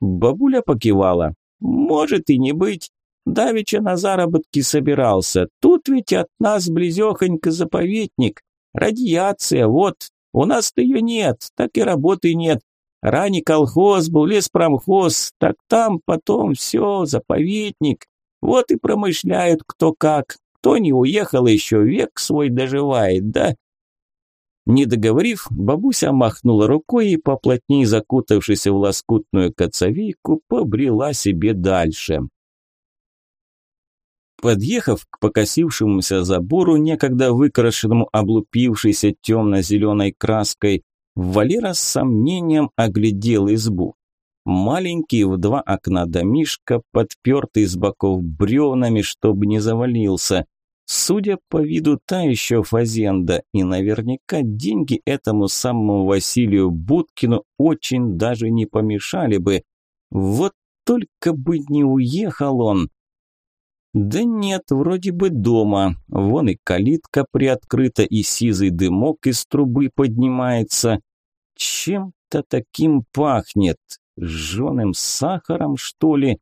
S1: Бабуля покивала. Может и не быть. Давеча на заработки собирался. Тут ведь от нас близехонько заповедник. Радиация, вот. У нас-то ее нет, так и работы нет. Ранний колхоз был, леспромхоз, так там потом все, заповедник. Вот и промышляют кто как. Кто не уехал еще, век свой доживает, да? Не договорив, бабуся махнула рукой и, поплотнее закутавшись в лоскутную коцовейку, побрела себе дальше. Подъехав к покосившемуся забору, некогда выкрашенному облупившейся темно-зеленой краской, Валера с сомнением оглядел избу. Маленький в два окна домишка, подпертый с боков бревнами, чтобы не завалился. Судя по виду, та еще фазенда, и наверняка деньги этому самому Василию Будкину очень даже не помешали бы. Вот только бы не уехал он. Да нет, вроде бы дома. Вон и калитка приоткрыта, и сизый дымок из трубы поднимается. Чем-то таким пахнет. Жженым сахаром, что ли?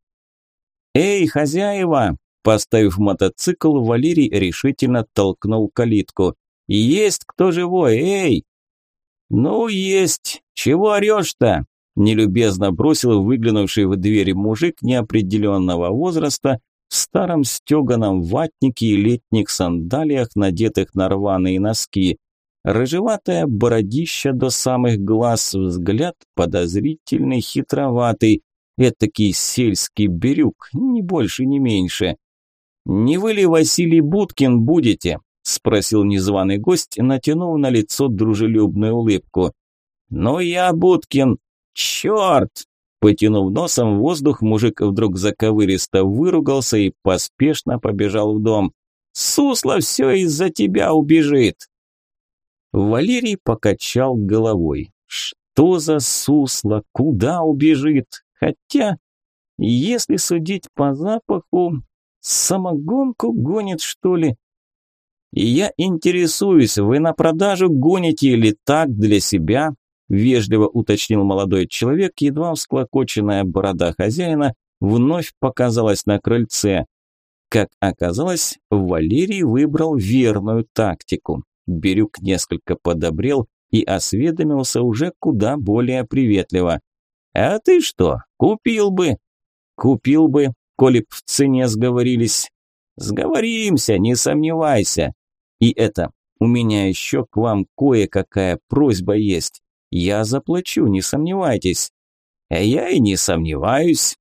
S1: «Эй, хозяева!» Поставив мотоцикл, Валерий решительно толкнул калитку. «Есть кто живой, эй!» «Ну, есть! Чего орешь-то?» Нелюбезно бросил выглянувший в дверь мужик неопределенного возраста в старом стеганом ватнике и летних сандалиях, надетых на рваные носки. Рыжеватая бородища до самых глаз, взгляд подозрительный, хитроватый, этакий сельский бирюк, ни больше, ни меньше. «Не вы ли Василий Будкин будете?» – спросил незваный гость, натянув на лицо дружелюбную улыбку. «Ну я Будкин! Черт!» Потянув носом воздух, мужик вдруг заковыристо выругался и поспешно побежал в дом. «Сусло все из-за тебя убежит!» Валерий покачал головой. «Что за сусло? Куда убежит? Хотя, если судить по запаху, Самогонку гонит, что ли? И я интересуюсь, вы на продажу гоните или так для себя? Вежливо уточнил молодой человек, едва всклокоченная борода хозяина вновь показалась на крыльце. Как оказалось, Валерий выбрал верную тактику. Бирюк несколько подобрел и осведомился уже куда более приветливо. «А ты что, купил бы?» «Купил бы», коли б в цене сговорились. Сговоримся, не сомневайся. И это, у меня еще к вам кое-какая просьба есть. Я заплачу, не сомневайтесь. Я и не сомневаюсь.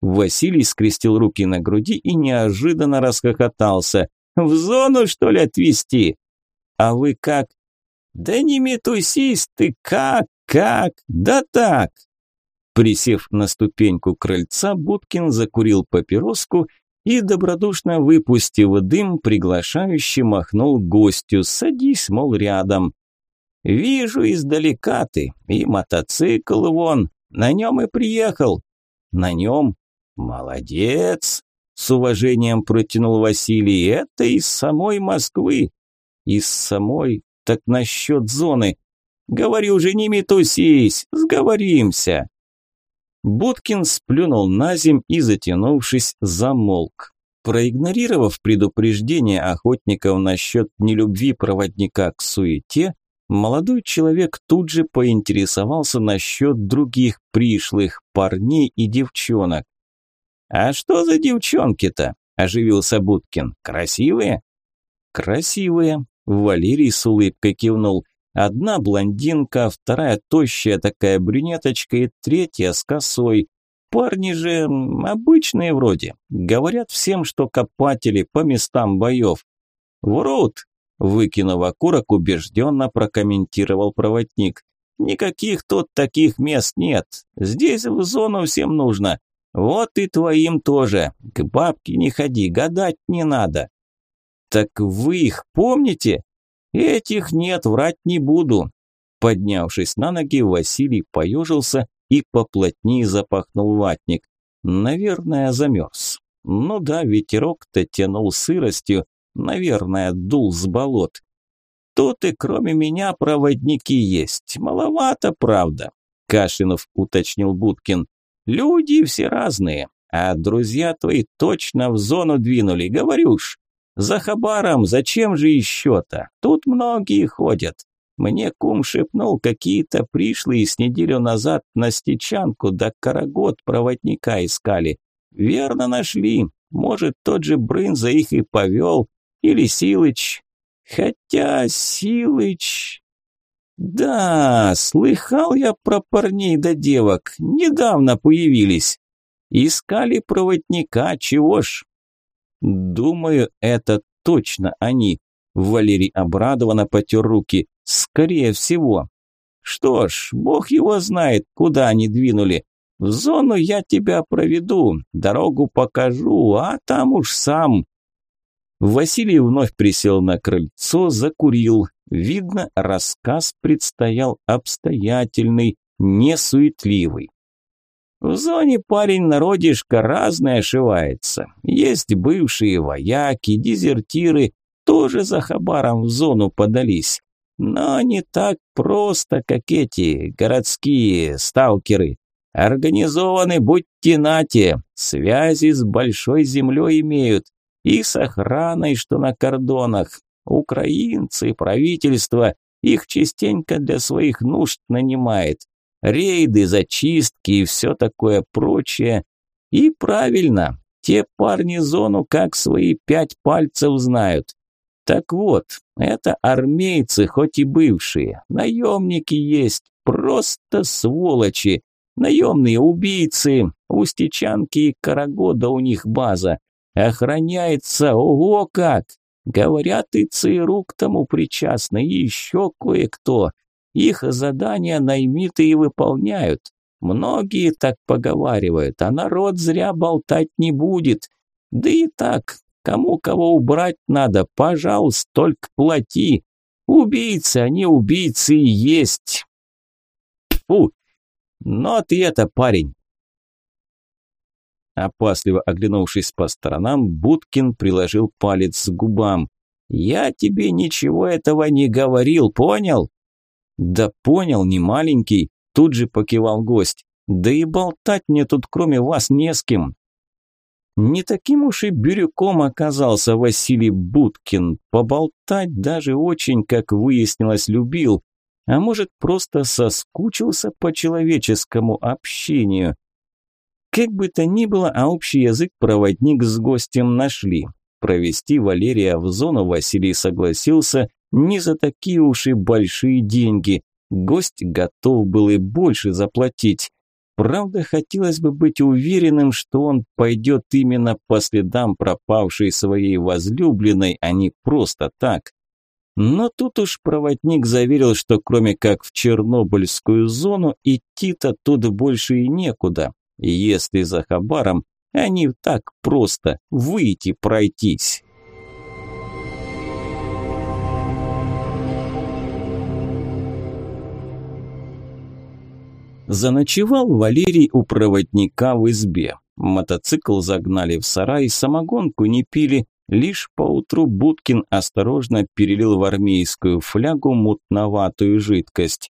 S1: Василий скрестил руки на груди и неожиданно расхохотался. В зону, что ли, отвезти? А вы как? Да не метусись ты, как, как, да так. Присев на ступеньку крыльца, Будкин закурил папироску и, добродушно выпустив дым, приглашающе махнул гостю «Садись, мол, рядом». «Вижу издалека ты, и мотоцикл вон, на нем и приехал». «На нем? Молодец!» С уважением протянул Василий. «Это из самой Москвы». «Из самой? Так насчет зоны. Говорю же, не метусись, сговоримся». Будкин сплюнул на земь и, затянувшись, замолк. Проигнорировав предупреждение охотников насчет нелюбви проводника к суете, молодой человек тут же поинтересовался насчет других пришлых парней и девчонок. «А что за девчонки-то?» – оживился Будкин. «Красивые?» «Красивые», – Валерий с улыбкой кивнул. Одна блондинка, вторая тощая такая брюнеточка и третья с косой. парни же обычные вроде. Говорят всем, что копатели по местам боев. Врут, выкинув окурок, убежденно прокомментировал проводник. Никаких тут таких мест нет. Здесь в зону всем нужно. Вот и твоим тоже. К бабке не ходи, гадать не надо. Так вы их помните? Этих нет, врать не буду. Поднявшись на ноги, Василий поежился и поплотнее запахнул ватник. Наверное, замерз. Ну да, ветерок-то тянул сыростью, наверное, дул с болот. Тут и кроме меня проводники есть. Маловато, правда. Кашлянов уточнил Будкин. Люди все разные, а друзья твои точно в зону двинули, говорю ж. За хабаром, зачем же еще-то? Тут многие ходят. Мне кум шепнул, какие-то пришлые с неделю назад на стечанку да карагод проводника искали. Верно нашли. Может, тот же Брынза их и повел. Или Силыч. Хотя Силыч... Да, слыхал я про парней да девок. Недавно появились. Искали проводника, чего ж? Думаю, это точно они. Валерий обрадованно потер руки. Скорее всего. Что ж, бог его знает, куда они двинули. В зону я тебя проведу, дорогу покажу, а там уж сам. Василий вновь присел на крыльцо, закурил. Видно, рассказ предстоял обстоятельный, несуетливый. В зоне парень народишко разное ошивается. Есть бывшие вояки, дезертиры, тоже за хабаром в зону подались. Но не так просто, как эти городские сталкеры. Организованы, будьте нате, связи с большой землей имеют. И с охраной, что на кордонах. Украинцы, правительство, их частенько для своих нужд нанимает. Рейды, зачистки и все такое прочее. И правильно, те парни зону как свои пять пальцев знают. Так вот, это армейцы, хоть и бывшие, наемники есть, просто сволочи, наемные убийцы, у Стечанки и Карагода у них база, охраняется, ого как! Говорят, и ЦРУ к тому причастны, и еще кое-кто. Их задания наймиты и выполняют. Многие так поговаривают, а народ зря болтать не будет. Да и так, Кому кого убрать надо, пожалуйста, только плати. Убийцы, они убийцы и есть. Фу, но ты это, парень. Опасливо оглянувшись по сторонам, Будкин приложил палец к губам. «Я тебе ничего этого не говорил, понял?» «Да понял, не маленький», – тут же покивал гость. «Да и болтать мне тут кроме вас не с кем. Не таким уж и бирюком оказался Василий Будкин. Поболтать даже очень, как выяснилось, любил. А может, просто соскучился по человеческому общению. Как бы то ни было, а общий язык проводник с гостем нашли. Провести Валерия в зону Василий согласился не за такие уж и большие деньги. Гость готов был и больше заплатить. Правда, хотелось бы быть уверенным, что он пойдет именно по следам пропавшей своей возлюбленной, а не просто так. Но тут уж проводник заверил, что кроме как в Чернобыльскую зону идти-то тут больше и некуда. Если за Хабаром, они так просто выйти пройтись. Заночевал Валерий у проводника в избе. Мотоцикл загнали в сарай, самогонку не пили. Лишь поутру Будкин осторожно перелил в армейскую флягу мутноватую жидкость.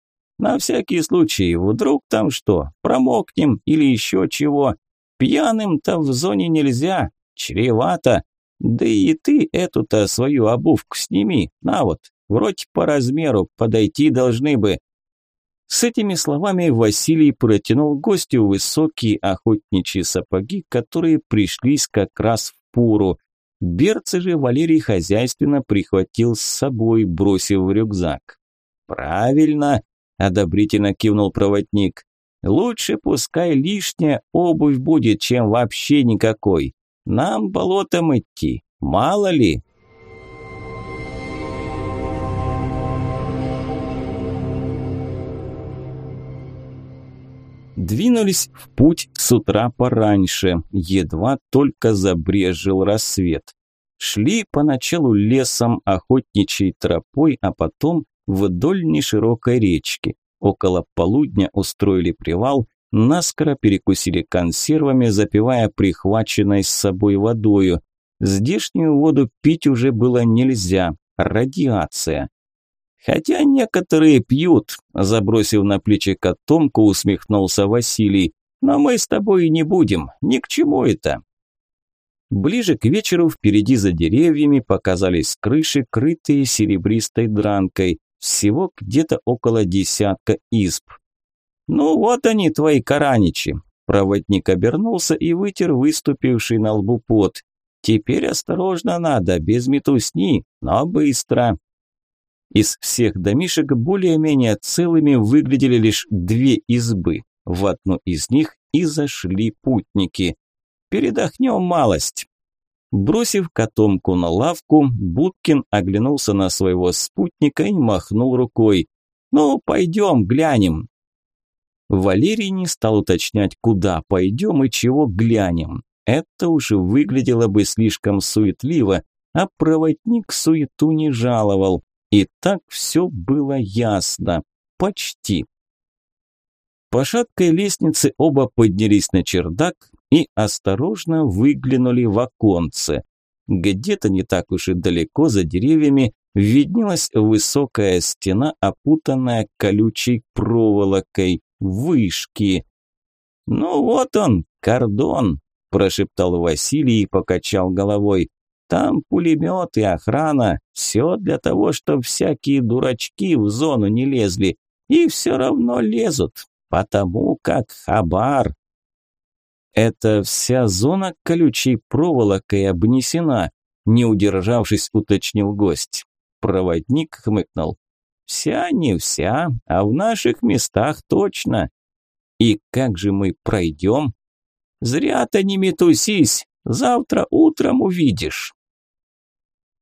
S1: На всякий случай, вдруг там что, промокнем или еще чего. Пьяным-то в зоне нельзя, чревато. Да и ты эту-то свою обувку сними, на вот, вроде по размеру, подойти должны бы. С этими словами Василий протянул гостю высокие охотничьи сапоги, которые пришлись как раз в пуру. Берцы же Валерий хозяйственно прихватил с собой, бросив в рюкзак. «Правильно!» – одобрительно кивнул проводник. Лучше пускай лишняя обувь будет, чем вообще никакой. Нам болотом идти, мало ли. Двинулись в путь с утра пораньше, едва только забрежил рассвет. Шли поначалу лесом, охотничьей тропой, а потом вдоль неширокой речки. Около полудня устроили привал, наскоро перекусили консервами, запивая прихваченной с собой водою. Здешнюю воду пить уже было нельзя, радиация. Хотя некоторые пьют, забросив на плечи котомку, усмехнулся Василий. Но мы с тобой не будем, ни к чему это. Ближе к вечеру впереди за деревьями показались крыши, крытые серебристой дранкой. Всего где-то около десятка изб. «Ну вот они, твои караничи!» Проводник обернулся и вытер выступивший на лбу пот. «Теперь осторожно надо, без метусни, но быстро!» Из всех домишек более-менее целыми выглядели лишь две избы. В одну из них и зашли путники. «Передохнем малость!» Бросив котомку на лавку, Будкин оглянулся на своего спутника и махнул рукой. «Ну, пойдем, глянем». Валерий не стал уточнять, куда пойдем и чего глянем. Это уже выглядело бы слишком суетливо, а проводник суету не жаловал. И так все было ясно. Почти. По шаткой лестнице оба поднялись на чердак и осторожно выглянули в оконце. Где-то не так уж и далеко за деревьями виднелась высокая стена, опутанная колючей проволокой, вышки. «Ну вот он, кордон», – прошептал Василий и покачал головой. Там пулемет и охрана, все для того, чтобы всякие дурачки в зону не лезли. И все равно лезут, потому как хабар. Это вся зона колючей проволокой обнесена, не удержавшись, уточнил гость. Проводник хмыкнул. Вся не вся, а в наших местах точно. И как же мы пройдем? Зря-то не метусись, завтра утром увидишь.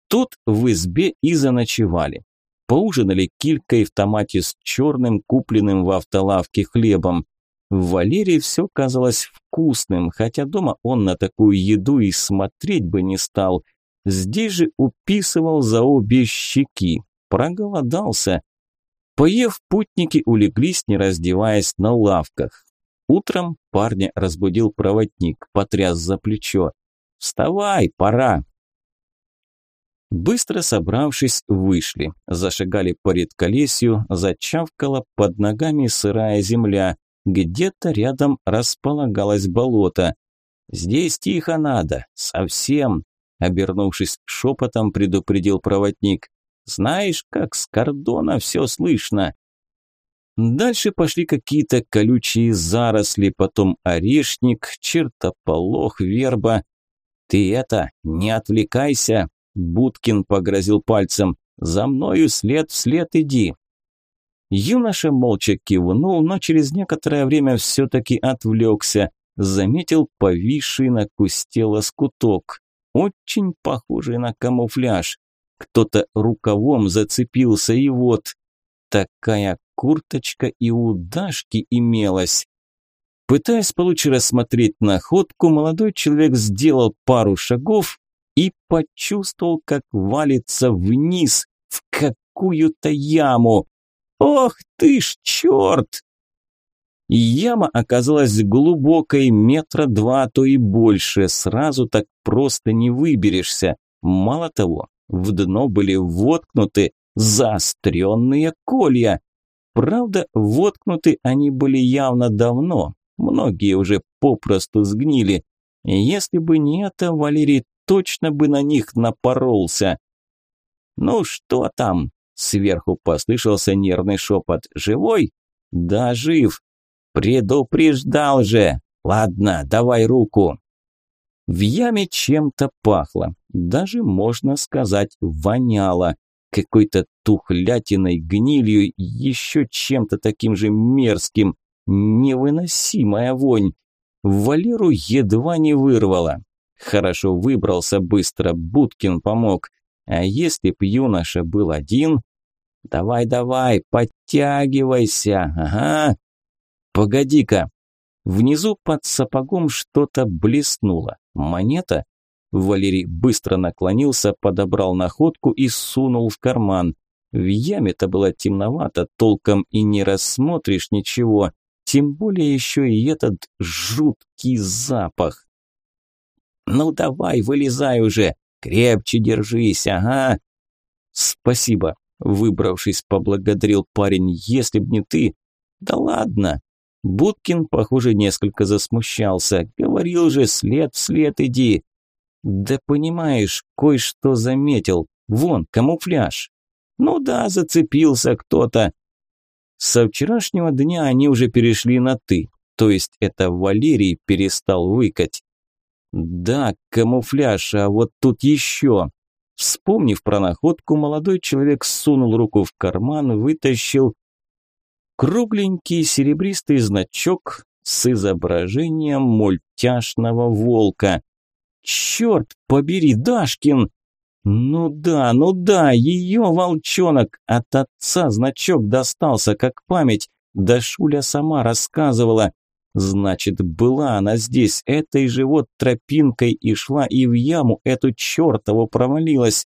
S1: Тут в избе и заночевали. Поужинали килькой в томате с черным, купленным в автолавке хлебом. Валерии все казалось вкусным, хотя дома он на такую еду и смотреть бы не стал. Здесь же уписывал за обе щеки. Проголодался. Поев, путники улеглись, не раздеваясь на лавках. Утром парня разбудил проводник, потряс за плечо. «Вставай, пора!» Быстро собравшись, вышли, зашагали по редколесью, зачавкала под ногами сырая земля, где-то рядом располагалось болото. «Здесь тихо надо, совсем», – обернувшись шепотом, предупредил проводник. «Знаешь, как с кордона все слышно». Дальше пошли какие-то колючие заросли, потом орешник, чертополох, верба. «Ты это, не отвлекайся», Будкин погрозил пальцем. «За мною след вслед иди!» Юноша молча кивнул, но через некоторое время все-таки отвлекся, заметил повисший на кусте лоскуток, очень похожий на камуфляж. Кто-то рукавом зацепился, и вот такая курточка и у Дашки имелась. Пытаясь получше рассмотреть находку, молодой человек сделал пару шагов и почувствовал, как валится вниз в какую-то яму. Ох ты ж черт! Яма оказалась глубокой, метра два, а то и больше, сразу так просто не выберешься. Мало того, в дно были воткнуты заостренные колья. Правда, воткнуты они были явно давно, многие уже попросту сгнили. Если бы не это, Валерий точно бы на них напоролся. «Ну что там?» – сверху послышался нервный шепот. «Живой?» «Да, жив. Предупреждал же. Ладно, давай руку». В яме чем-то пахло, даже, можно сказать, воняло. Какой-то тухлятиной, гнилью, еще чем-то таким же мерзким. Невыносимая вонь. Валеру едва не вырвало. Хорошо выбрался быстро, Будкин помог. А если б юноша был один... «Давай-давай, подтягивайся, ага!» «Погоди-ка!» Внизу под сапогом что-то блеснуло. Монета? Валерий быстро наклонился, подобрал находку и сунул в карман. В яме-то было темновато, толком и не рассмотришь ничего, тем более еще и этот жуткий запах. «Ну давай, вылезай уже, крепче держись, ага!» «Спасибо», – выбравшись, поблагодарил парень, «если б не ты...» «Да ладно!» Будкин, похоже, несколько засмущался. «Говорил же, след вслед иди!» «Да понимаешь, кое-что заметил. Вон, камуфляж!» Ну да, зацепился кто-то. Со вчерашнего дня они уже перешли на «ты», то есть это Валерий перестал выкать. Да, камуфляж, а вот тут еще. Вспомнив про находку, молодой человек сунул руку в карман, вытащил кругленький серебристый значок с изображением мультяшного волка. «Черт побери, Дашкин!» Ну да, ну да, ее волчонок. От отца значок достался, как память. Да Шуля сама рассказывала. Значит, была она здесь, этой же вот тропинкой и шла, и в яму эту чертову провалилась.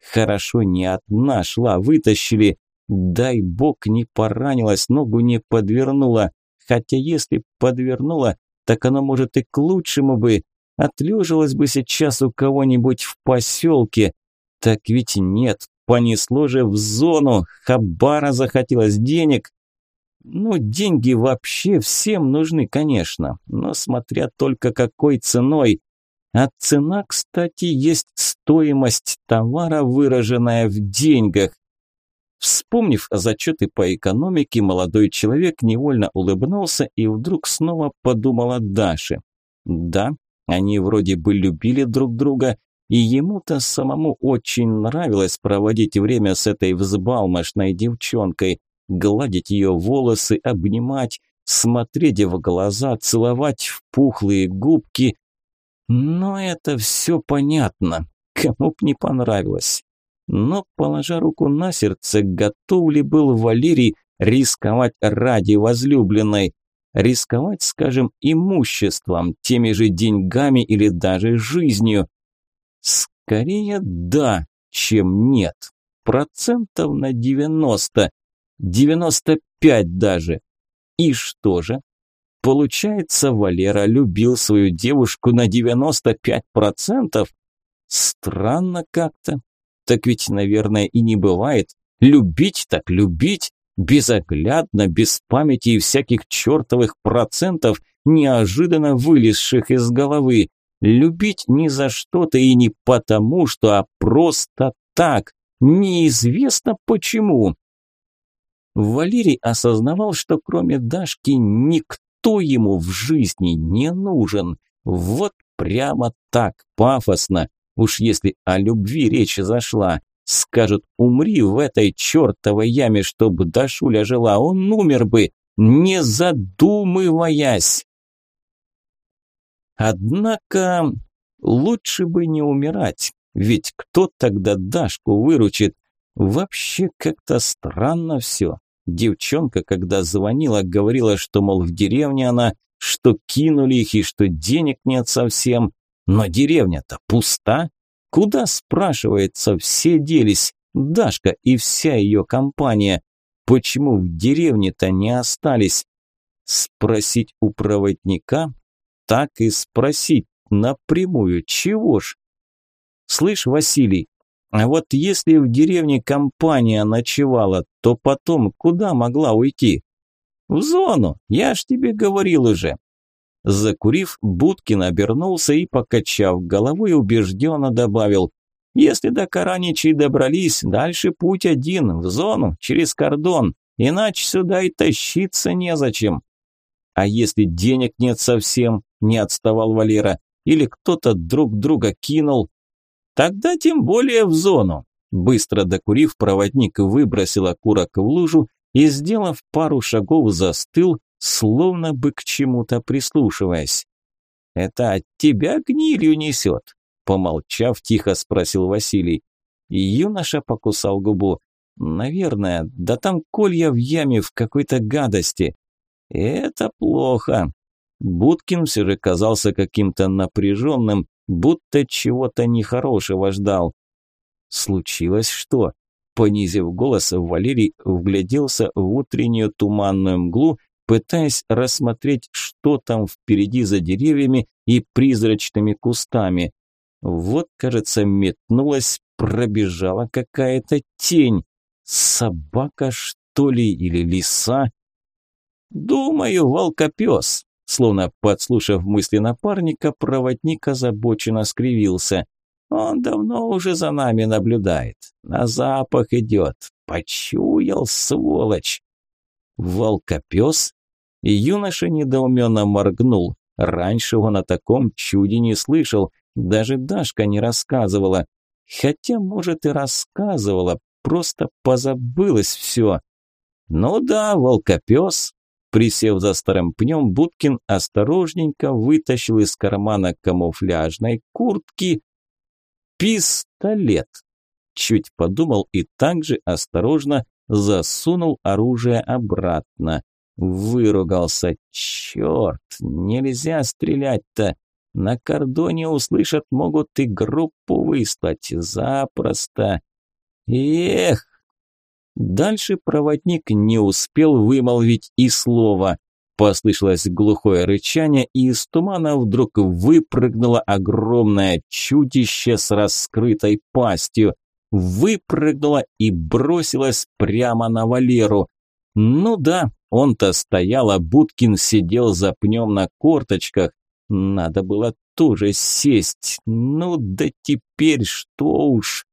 S1: Хорошо, не одна шла, вытащили. Дай бог не поранилась, ногу не подвернула. Хотя если подвернула, так оно может и к лучшему бы. Отлежалась бы сейчас у кого-нибудь в поселке. Так ведь нет, понесло же в зону, хабара захотелось денег. Ну, деньги вообще всем нужны, конечно, но смотря только какой ценой. А цена, кстати, есть стоимость товара, выраженная в деньгах. Вспомнив зачеты по экономике, молодой человек невольно улыбнулся и вдруг снова подумал о Даше. Да, они вроде бы любили друг друга, и ему-то самому очень нравилось проводить время с этой взбалмошной девчонкой, гладить ее волосы, обнимать, смотреть в глаза, целовать в пухлые губки. Но это все понятно, кому б не понравилось. Но, положа руку на сердце, готов ли был Валерий рисковать ради возлюбленной? Рисковать, скажем, имуществом, теми же деньгами или даже жизнью? Скорее да, чем нет. Процентов на 90, 95 даже. И что же? Получается, Валера любил свою девушку на 95%? Странно как-то. Так ведь, наверное, и не бывает. Любить так любить, безоглядно, без памяти и всяких чертовых процентов, неожиданно вылезших из головы. Любить не за что-то и не потому, что, а просто так. Неизвестно почему. Валерий осознавал, что кроме Дашки никто ему в жизни не нужен. Вот прямо так, пафосно. Уж если о любви речь зашла. Скажут, умри в этой чертовой яме, чтобы Дашуля жила, он умер бы, не задумываясь. Однако лучше бы не умирать, ведь кто тогда Дашку выручит? Вообще как-то странно все. Девчонка, когда звонила, говорила, что, мол, в деревне она, что кинули их и что денег нет совсем. Но деревня-то пуста. Куда, спрашивается, все делись? Дашка и вся ее компания. Почему в деревне-то не остались? Спросить у проводника? так и спросить напрямую, чего ж? Слышь, Василий, а вот если в деревне компания ночевала, то потом куда могла уйти? В зону, я ж тебе говорил уже. Закурив, Будкин обернулся и, покачав головой, убежденно добавил, «Если до Караничей добрались, дальше путь один, в зону, через кордон, иначе сюда и тащиться незачем». «А если денег нет совсем?» не отставал Валера. Или кто-то друг друга кинул. Тогда тем более в зону. Быстро докурив, проводник выбросил окурок в лужу и, сделав пару шагов, застыл, словно бы к чему-то прислушиваясь. «Это от тебя гнилью несет?» Помолчав, тихо спросил Василий. Юноша покусал губу. «Наверное, да там колья в яме в какой-то гадости». «Это плохо». Будкин все же казался каким-то напряженным, будто чего-то нехорошего ждал. «Случилось что?» Понизив голос, Валерий вгляделся в утреннюю туманную мглу, пытаясь рассмотреть, что там впереди за деревьями и призрачными кустами. Вот, кажется, метнулась, пробежала какая-то тень. Собака, что ли, или лиса? Думаю, волкопес. Словно подслушав мысли напарника, проводник озабоченно скривился. Он давно уже за нами наблюдает. На запах идет. Почуял, сволочь. Волкопес? Юноша недоуменно моргнул. Раньше он о таком чуде не слышал. Даже Дашка не рассказывала. Хотя, может, и рассказывала, просто позабылось все. Ну да, волкопес. Присев за старым пнем, Будкин осторожненько вытащил из кармана камуфляжной куртки Пистолет. Чуть подумал и также осторожно засунул оружие обратно. Выругался. Черт, нельзя стрелять-то. На кордоне услышат, могут и группу выслать. Запросто. Эх! Дальше проводник не успел вымолвить и слова. Послышалось глухое рычание, и из тумана вдруг выпрыгнуло огромное чудище с раскрытой пастью. Выпрыгнуло и бросилось прямо на Валеру. Ну да, он-то стоял, а Будкин сидел за пнем на корточках. Надо было тоже сесть. Ну да теперь что уж.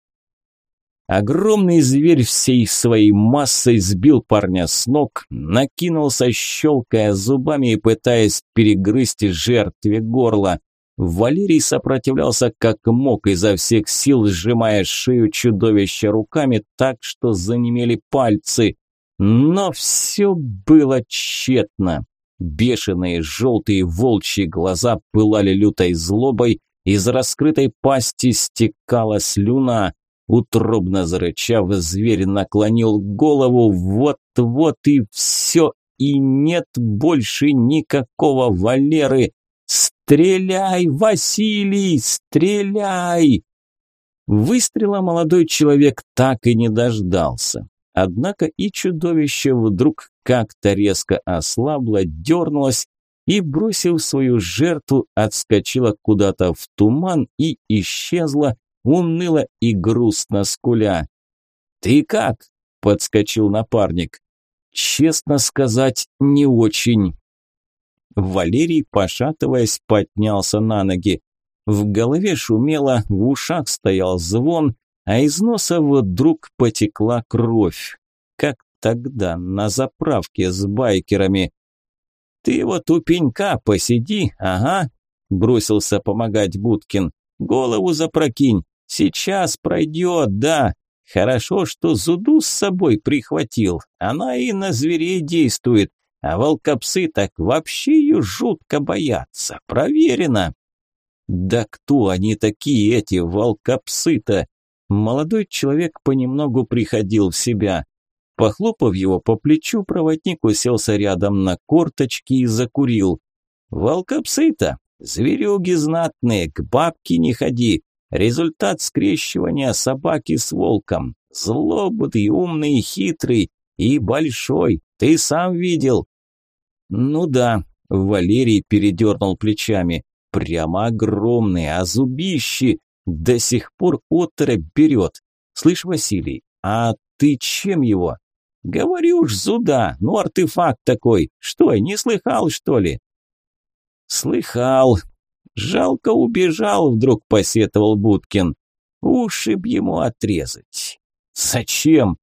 S1: Огромный зверь всей своей массой сбил парня с ног, накинулся, щелкая зубами и пытаясь перегрызть жертве горло. Валерий сопротивлялся как мог, изо всех сил сжимая шею чудовища руками так, что занемели пальцы. Но все было тщетно. Бешеные желтые волчьи глаза пылали лютой злобой, из раскрытой пасти стекала слюна. Утробно зарычав, зверь наклонил голову, вот-вот и все, и нет больше никакого Валеры. «Стреляй, Василий, стреляй!» Выстрела молодой человек так и не дождался. Однако и чудовище вдруг как-то резко ослабло, дернулось и, бросив свою жертву, отскочила куда-то в туман и исчезла, уныло и грустно скуля. «Ты как?» – подскочил напарник. «Честно сказать, не очень». Валерий, пошатываясь, поднялся на ноги. В голове шумело, в ушах стоял звон, а из носа вдруг потекла кровь. Как тогда, на заправке с байкерами. «Ты вот у пенька посиди, ага», – бросился помогать Будкин. «Голову запрокинь, Сейчас пройдет, да. Хорошо, что Зуду с собой прихватил. Она и на зверей действует. А волкопсы так вообще ее жутко боятся. Проверено. Да кто они такие, эти волкопсы-то? Молодой человек понемногу приходил в себя. Похлопав его по плечу, проводник уселся рядом на корточки и закурил. «Волкопсы-то, зверюги знатные, к бабке не ходи, Результат скрещивания собаки с волком. Злобный, умный, хитрый и большой. Ты сам видел. Ну да, Валерий передернул плечами. Прямо огромный, а зубищи до сих пор оторопь берет. Слышь, Василий, а ты чем его? Говорю ж, зуда, ну артефакт такой. Что, не слыхал, что ли? Слыхал, Жалко убежал, вдруг посетовал Будкин. Уши б ему отрезать. Зачем?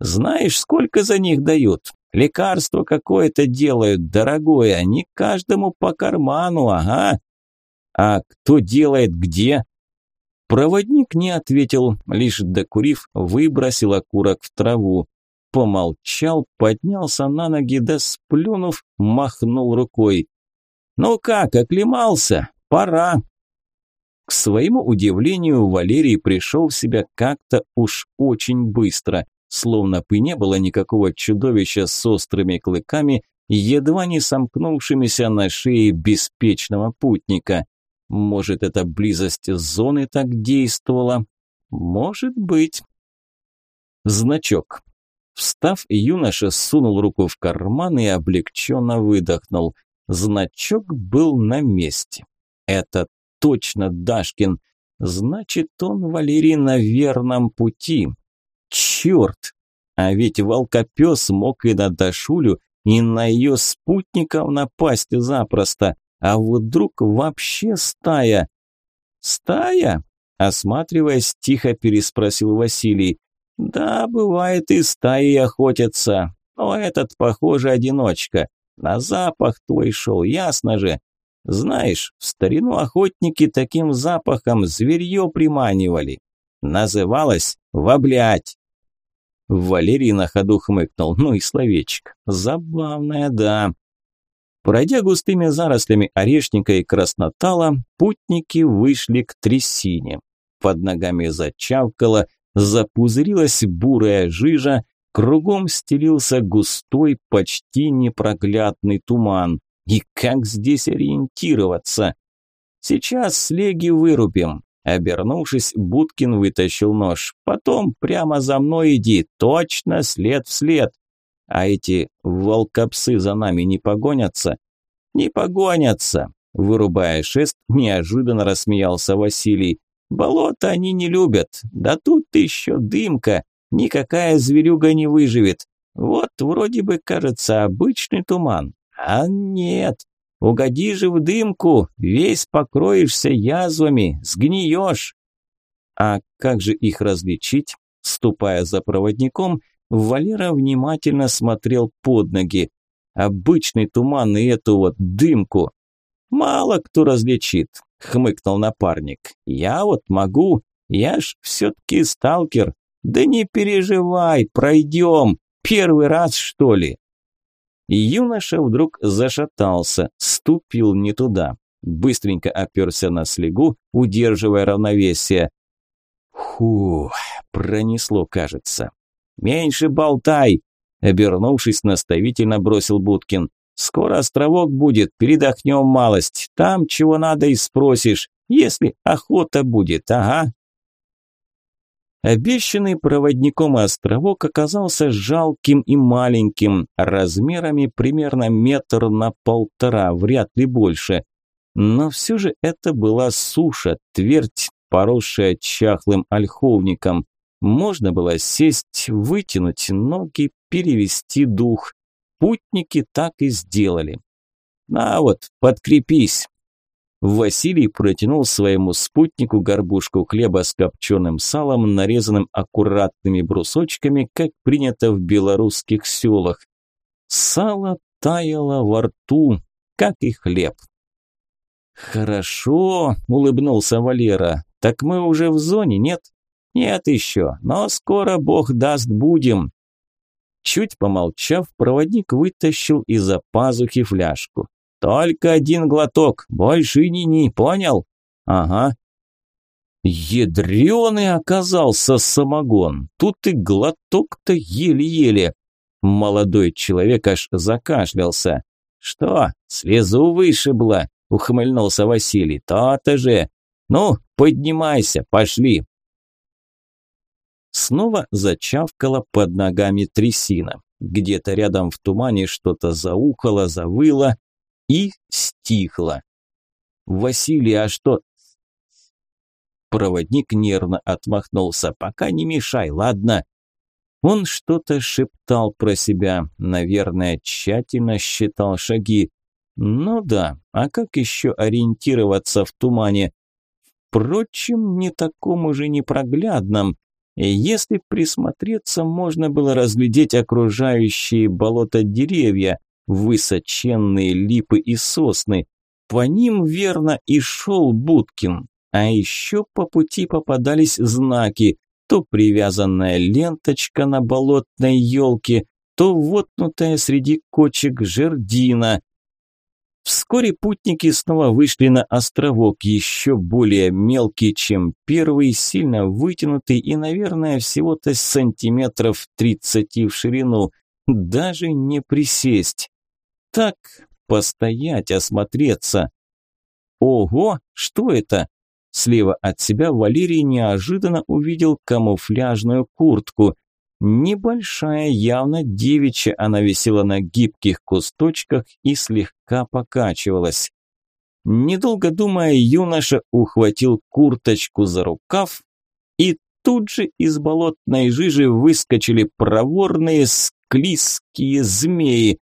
S1: Знаешь, сколько за них дают? Лекарство какое-то делают, дорогое, не каждому по карману, ага. А кто делает где? Проводник не ответил, лишь докурив, выбросил окурок в траву. помолчал, поднялся на ноги, да сплюнув, махнул рукой. «Ну как, оклемался? Пора!» К своему удивлению, Валерий пришел в себя как-то уж очень быстро, словно бы не было никакого чудовища с острыми клыками, едва не сомкнувшимися на шее беспечного путника. Может, эта близость зоны так действовала? Может быть. Значок. Встав, юноша сунул руку в карман и облегченно выдохнул. Значок был на месте. Это точно Дашкин. Значит, он, Валерий, на верном пути. Черт! А ведь волкопес мог и на Дашулю, и на ее спутников напасть запросто. А вдруг вообще стая? Стая? Осматриваясь, тихо переспросил Василий. Да, бывает и стаи охотятся, но этот, похоже, одиночка. На запах твой шел, ясно же. Знаешь, в старину охотники таким запахом зверье приманивали. Называлось «воблять». Валерий на ходу хмыкнул. Ну и словечко. Забавное, да. Пройдя густыми зарослями орешника и краснотала, путники вышли к трясине. Под ногами зачавкало, запузырилась бурая жижа, кругом стелился густой, почти непроглядный туман. И как здесь ориентироваться? Сейчас слеги вырубим. Обернувшись, Будкин вытащил нож. Потом прямо за мной иди, точно след в след. А эти волкопсы за нами не погонятся? Не погонятся. Вырубая шест, неожиданно рассмеялся Василий. Болото они не любят. Да тут еще дымка. Никакая зверюга не выживет. Вот вроде бы кажется обычный туман. А нет. Угоди же в дымку, весь покроешься язвами, сгниешь. А как же их различить? Ступая за проводником, Валера внимательно смотрел под ноги. Обычный туман и эту вот дымку. Мало кто различит, хмыкнул напарник. Я вот могу, я ж все-таки сталкер. Да не переживай, пройдем. Первый раз, что ли? Юноша вдруг зашатался, ступил не туда. Быстренько оперся на слегу, удерживая равновесие. Фу, пронесло, кажется. «Меньше болтай!» Обернувшись, наставительно бросил Будкин. «Скоро островок будет, передохнем малость. Там чего надо и спросишь, если охота будет, ага». Обещанный проводником островок оказался жалким и маленьким, размерами примерно метр на полтора, вряд ли больше. Но все же это была суша, твердь, поросшая чахлым ольховником. Можно было сесть, вытянуть ноги, перевести дух. Путники так и сделали. «На вот, подкрепись!» Василий протянул своему спутнику горбушку хлеба с копченым салом, нарезанным аккуратными брусочками, как принято в белорусских селах. Сало таяло во рту, как и хлеб. «Хорошо», – улыбнулся Валера. «Так мы уже в зоне, нет?» «Нет еще, но скоро бог даст будем». Чуть помолчав, проводник вытащил из-за пазухи фляжку. Только один глоток, больше ни-ни, понял? Ага. Ядреный оказался самогон. Тут и глоток-то еле-еле. Молодой человек аж закашлялся. Что, слезу вышибло? Ухмыльнулся Василий. То-то же. Ну, поднимайся, пошли. Снова зачавкала под ногами трясина. Где-то рядом в тумане что-то заухало, завыло, и стихло. «Василий, а что?» Проводник нервно отмахнулся. «Пока не мешай, ладно?» Он что-то шептал про себя, наверное, тщательно считал шаги. Ну да, а как еще ориентироваться в тумане? Впрочем, не таком уже непроглядном. Если присмотреться, можно было разглядеть окружающие болото деревья, высоченные липы и сосны. По ним верно и шел Будкин. А еще по пути попадались знаки. то привязанная ленточка на болотной елке, то вотнутая среди кочек жердина. Вскоре путники снова вышли на островок, еще более мелкий, чем первый, сильно вытянутый и, наверное, всего-то сантиметров тридцати в ширину. Даже не присесть. Так, постоять, осмотреться. Ого, что это? Слева от себя Валерий неожиданно увидел камуфляжную куртку. Небольшая, явно девичья, она висела на гибких кусточках и слегка покачивалась. Недолго думая, юноша ухватил курточку за рукав, и тут же из болотной жижи выскочили проворные склизкие змеи.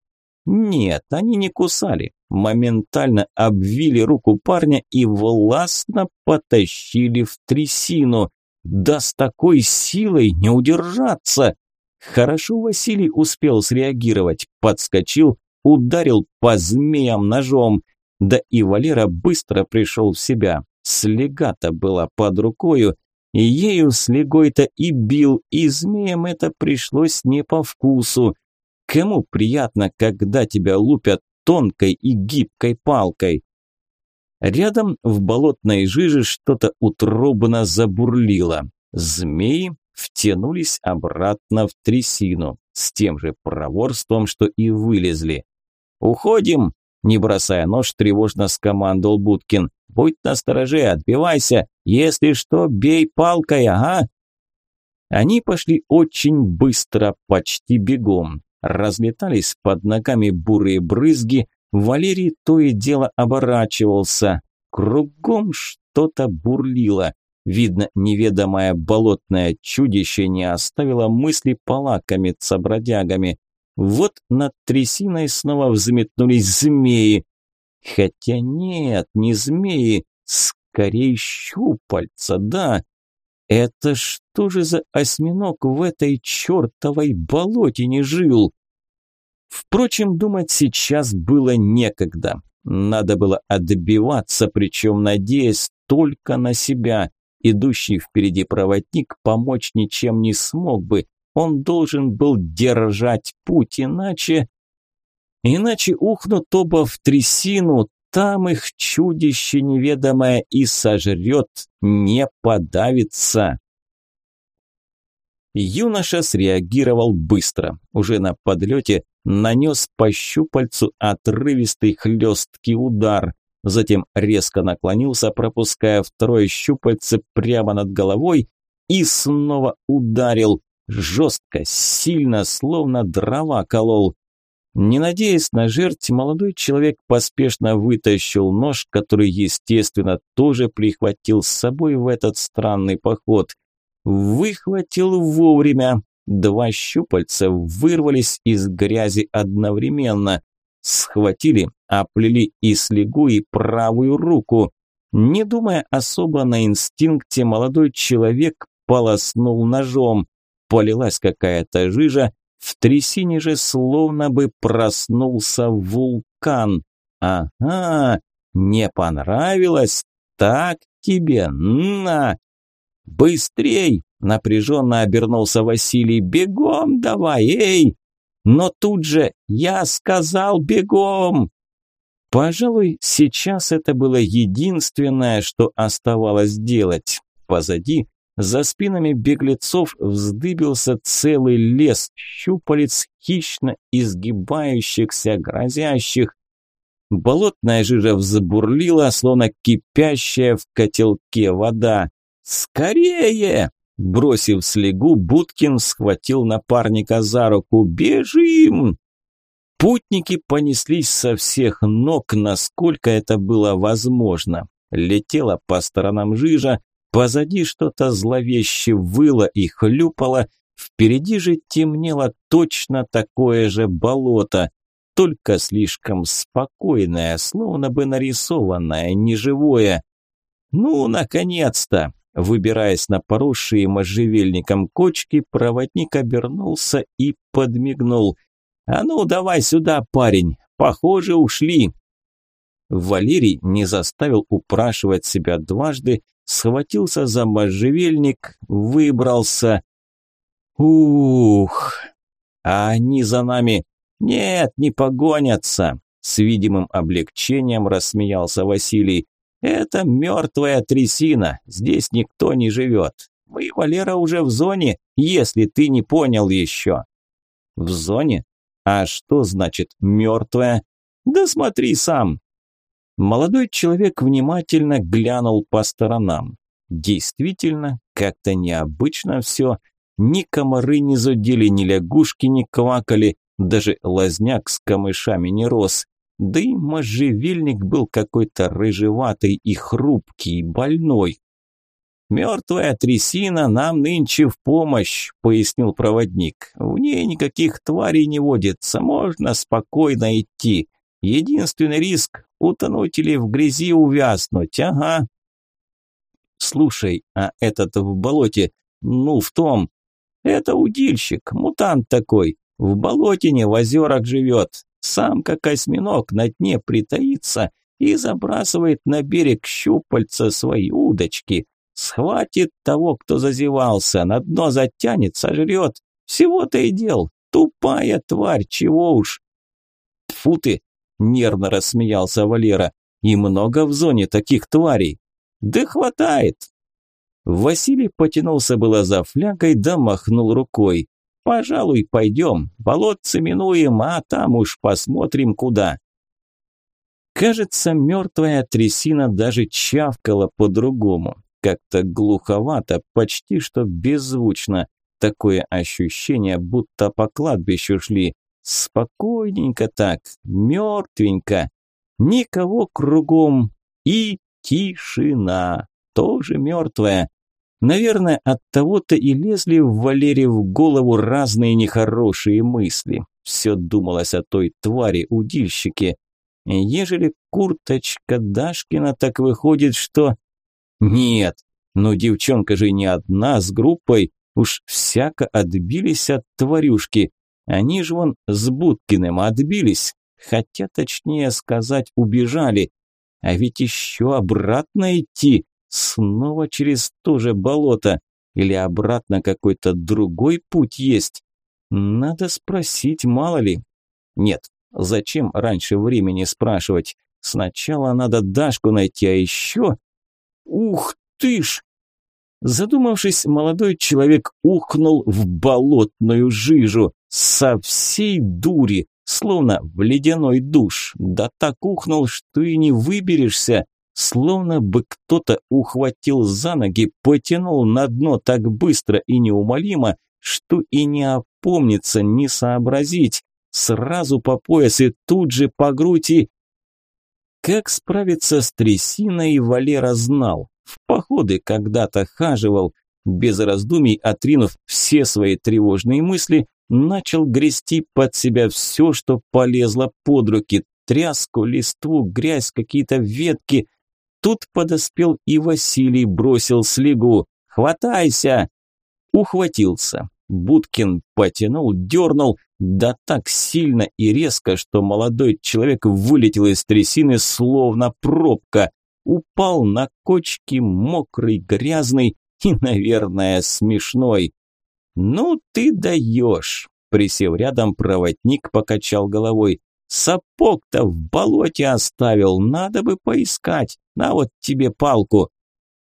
S1: Нет, они не кусали, моментально обвили руку парня и властно потащили в трясину. Да с такой силой не удержаться! Хорошо Василий успел среагировать, подскочил, ударил по змеям ножом. Да и Валера быстро пришел в себя. Слегата была под рукою, и ею слегой-то и бил, и змеям это пришлось не по вкусу. Кому приятно, когда тебя лупят тонкой и гибкой палкой? Рядом в болотной жиже что-то утробно забурлило. Змеи втянулись обратно в трясину с тем же проворством, что и вылезли. «Уходим!» – не бросая нож, тревожно скомандовал Будкин. «Будь настороже, отбивайся! Если что, бей палкой, ага!» Они пошли очень быстро, почти бегом. Разлетались под ногами бурые брызги, Валерий то и дело оборачивался. Кругом что-то бурлило. Видно, неведомое болотное чудище не оставило мысли полакомиться бродягами. Вот над трясиной снова взметнулись змеи. Хотя нет, не змеи, скорее щупальца, да. Это что же за осьминог в этой чертовой болотине жил? Впрочем, думать сейчас было некогда. Надо было отбиваться, причем надеясь только на себя. Идущий впереди проводник помочь ничем не смог бы. Он должен был держать путь, иначе... Иначе ухнут оба в трясину, там их чудище неведомое и сожрет, не подавится. Юноша среагировал быстро. Уже на подлете нанес по щупальцу отрывистый хлесткий удар. Затем резко наклонился, пропуская второе щупальце прямо над головой и снова ударил. Жестко, сильно, словно дрова колол. Не надеясь на жертв, молодой человек поспешно вытащил нож, который, естественно, тоже прихватил с собой в этот странный поход. Выхватил вовремя. Два щупальца вырвались из грязи одновременно. Схватили, оплели и слегу, и правую руку. Не думая особо на инстинкте, молодой человек полоснул ножом. Полилась какая-то жижа, в трясине же словно бы проснулся вулкан. Ага, не понравилось? Так тебе, на! Быстрей! Напряженно обернулся Василий. Бегом давай, эй! Но тут же я сказал бегом! Пожалуй, сейчас это было единственное, что оставалось делать. Позади за спинами беглецов вздыбился целый лес щупалец, хищно изгибающихся, грозящих. Болотная жижа взбурлила, словно кипящая в котелке вода. «Скорее!» Бросив слегу, Будкин схватил напарника за руку. «Бежим!» Путники понеслись со всех ног, насколько это было возможно. Летела по сторонам жижа, Позади что-то зловеще выло и хлюпало, впереди же темнело точно такое же болото, только слишком спокойное, словно бы нарисованное, неживое. Ну, наконец-то! Выбираясь на поросшие можжевельником кочки, проводник обернулся и подмигнул. «А ну, давай сюда, парень! Похоже, ушли!» Валерий не заставил упрашивать себя дважды, схватился за можжевельник, выбрался. Ух! А они за нами... Нет, не погонятся. С видимым облегчением рассмеялся Василий. Это мертвая трясина, здесь никто не живет. Мы, Валера, уже в зоне, если ты не понял еще. В зоне? А что значит мертвая? Да смотри сам. Молодой человек внимательно глянул по сторонам. Действительно, как-то необычно все. Ни комары не зудели, ни лягушки не квакали, даже лазняк с камышами не рос. Да и можжевельник был какой-то рыжеватый и хрупкий, и больной. «Мертвая трясина нам нынче в помощь», – пояснил проводник. «В ней никаких тварей не водится, можно спокойно идти. Единственный риск – утонуть или в грязи увязнуть, ага». «Слушай, а этот в болоте, ну, в том, это удильщик, мутант такой, в болотине в озерах живет, сам как осьминог на дне притаится и забрасывает на берег щупальца свои удочки. Схватит того, кто зазевался, на дно затянет, сожрет. Всего-то и дел. Тупая тварь, чего уж. Тьфу ты, нервно рассмеялся Валера. И много в зоне таких тварей. Да хватает. Василий потянулся было за флягой, да махнул рукой. Пожалуй, пойдем, болотце минуем, а там уж посмотрим куда. Кажется, мертвая трясина даже чавкала по-другому. Как-то глуховато, почти что беззвучно. Такое ощущение, будто по кладбищу шли. Спокойненько так, мертвенько. Никого кругом. И тишина. Тоже мертвая. Наверное, от того-то и лезли в Валере в голову разные нехорошие мысли. Все думалось о той твари-удильщике. Ежели курточка Дашкина, так выходит, что... Нет, но девчонка же не одна, с группой. Уж всяко отбились от тварюшки. Они же вон с Будкиным отбились. Хотя, точнее сказать, убежали. А ведь еще обратно идти. Снова через то же болото? Или обратно какой-то другой путь есть? Надо спросить, мало ли. Нет, зачем раньше времени спрашивать? Сначала надо Дашку найти, а еще... Ух ты ж! Задумавшись, молодой человек ухнул в болотную жижу со всей дури, словно в ледяной душ. Да так ухнул, что и не выберешься. Словно бы кто-то ухватил за ноги, потянул на дно так быстро и неумолимо, что и не опомниться, не сообразить. Сразу по пояс и тут же по грудь и... Как справиться с трясиной, Валера знал. В походы когда-то хаживал. Без раздумий, отринув все свои тревожные мысли, начал грести под себя все, что полезло под руки. Тряску, листву, грязь, какие-то ветки, Тут подоспел и Василий бросил слегу. «Хватайся!» Ухватился. Будкин потянул, дернул, да так сильно и резко, что молодой человек вылетел из трясины, словно пробка. Упал на кочки, мокрый, грязный и, наверное, смешной. «Ну ты даешь!» Присев рядом, проводник покачал головой. Сапог-то в болоте оставил, надо бы поискать. На вот тебе палку.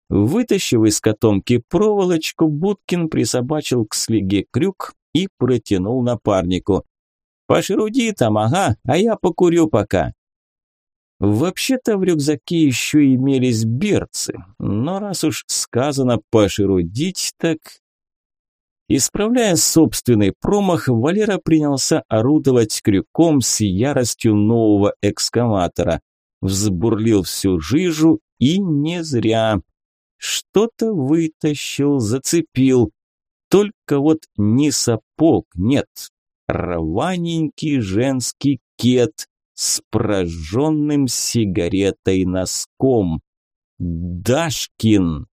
S1: Вытащив из котомки проволочку, Будкин присобачил к слеге крюк и протянул напарнику. «Пошеруди там, ага, а я покурю пока». Вообще-то в рюкзаке еще имелись берцы, но раз уж сказано пошерудить, так Исправляя собственный промах, Валера принялся орудовать крюком с яростью нового экскаватора. Взбурлил всю жижу и не зря. Что-то вытащил, зацепил. Только вот не сапог, нет. Рваненький женский кет с прожженным сигаретой носком. Дашкин!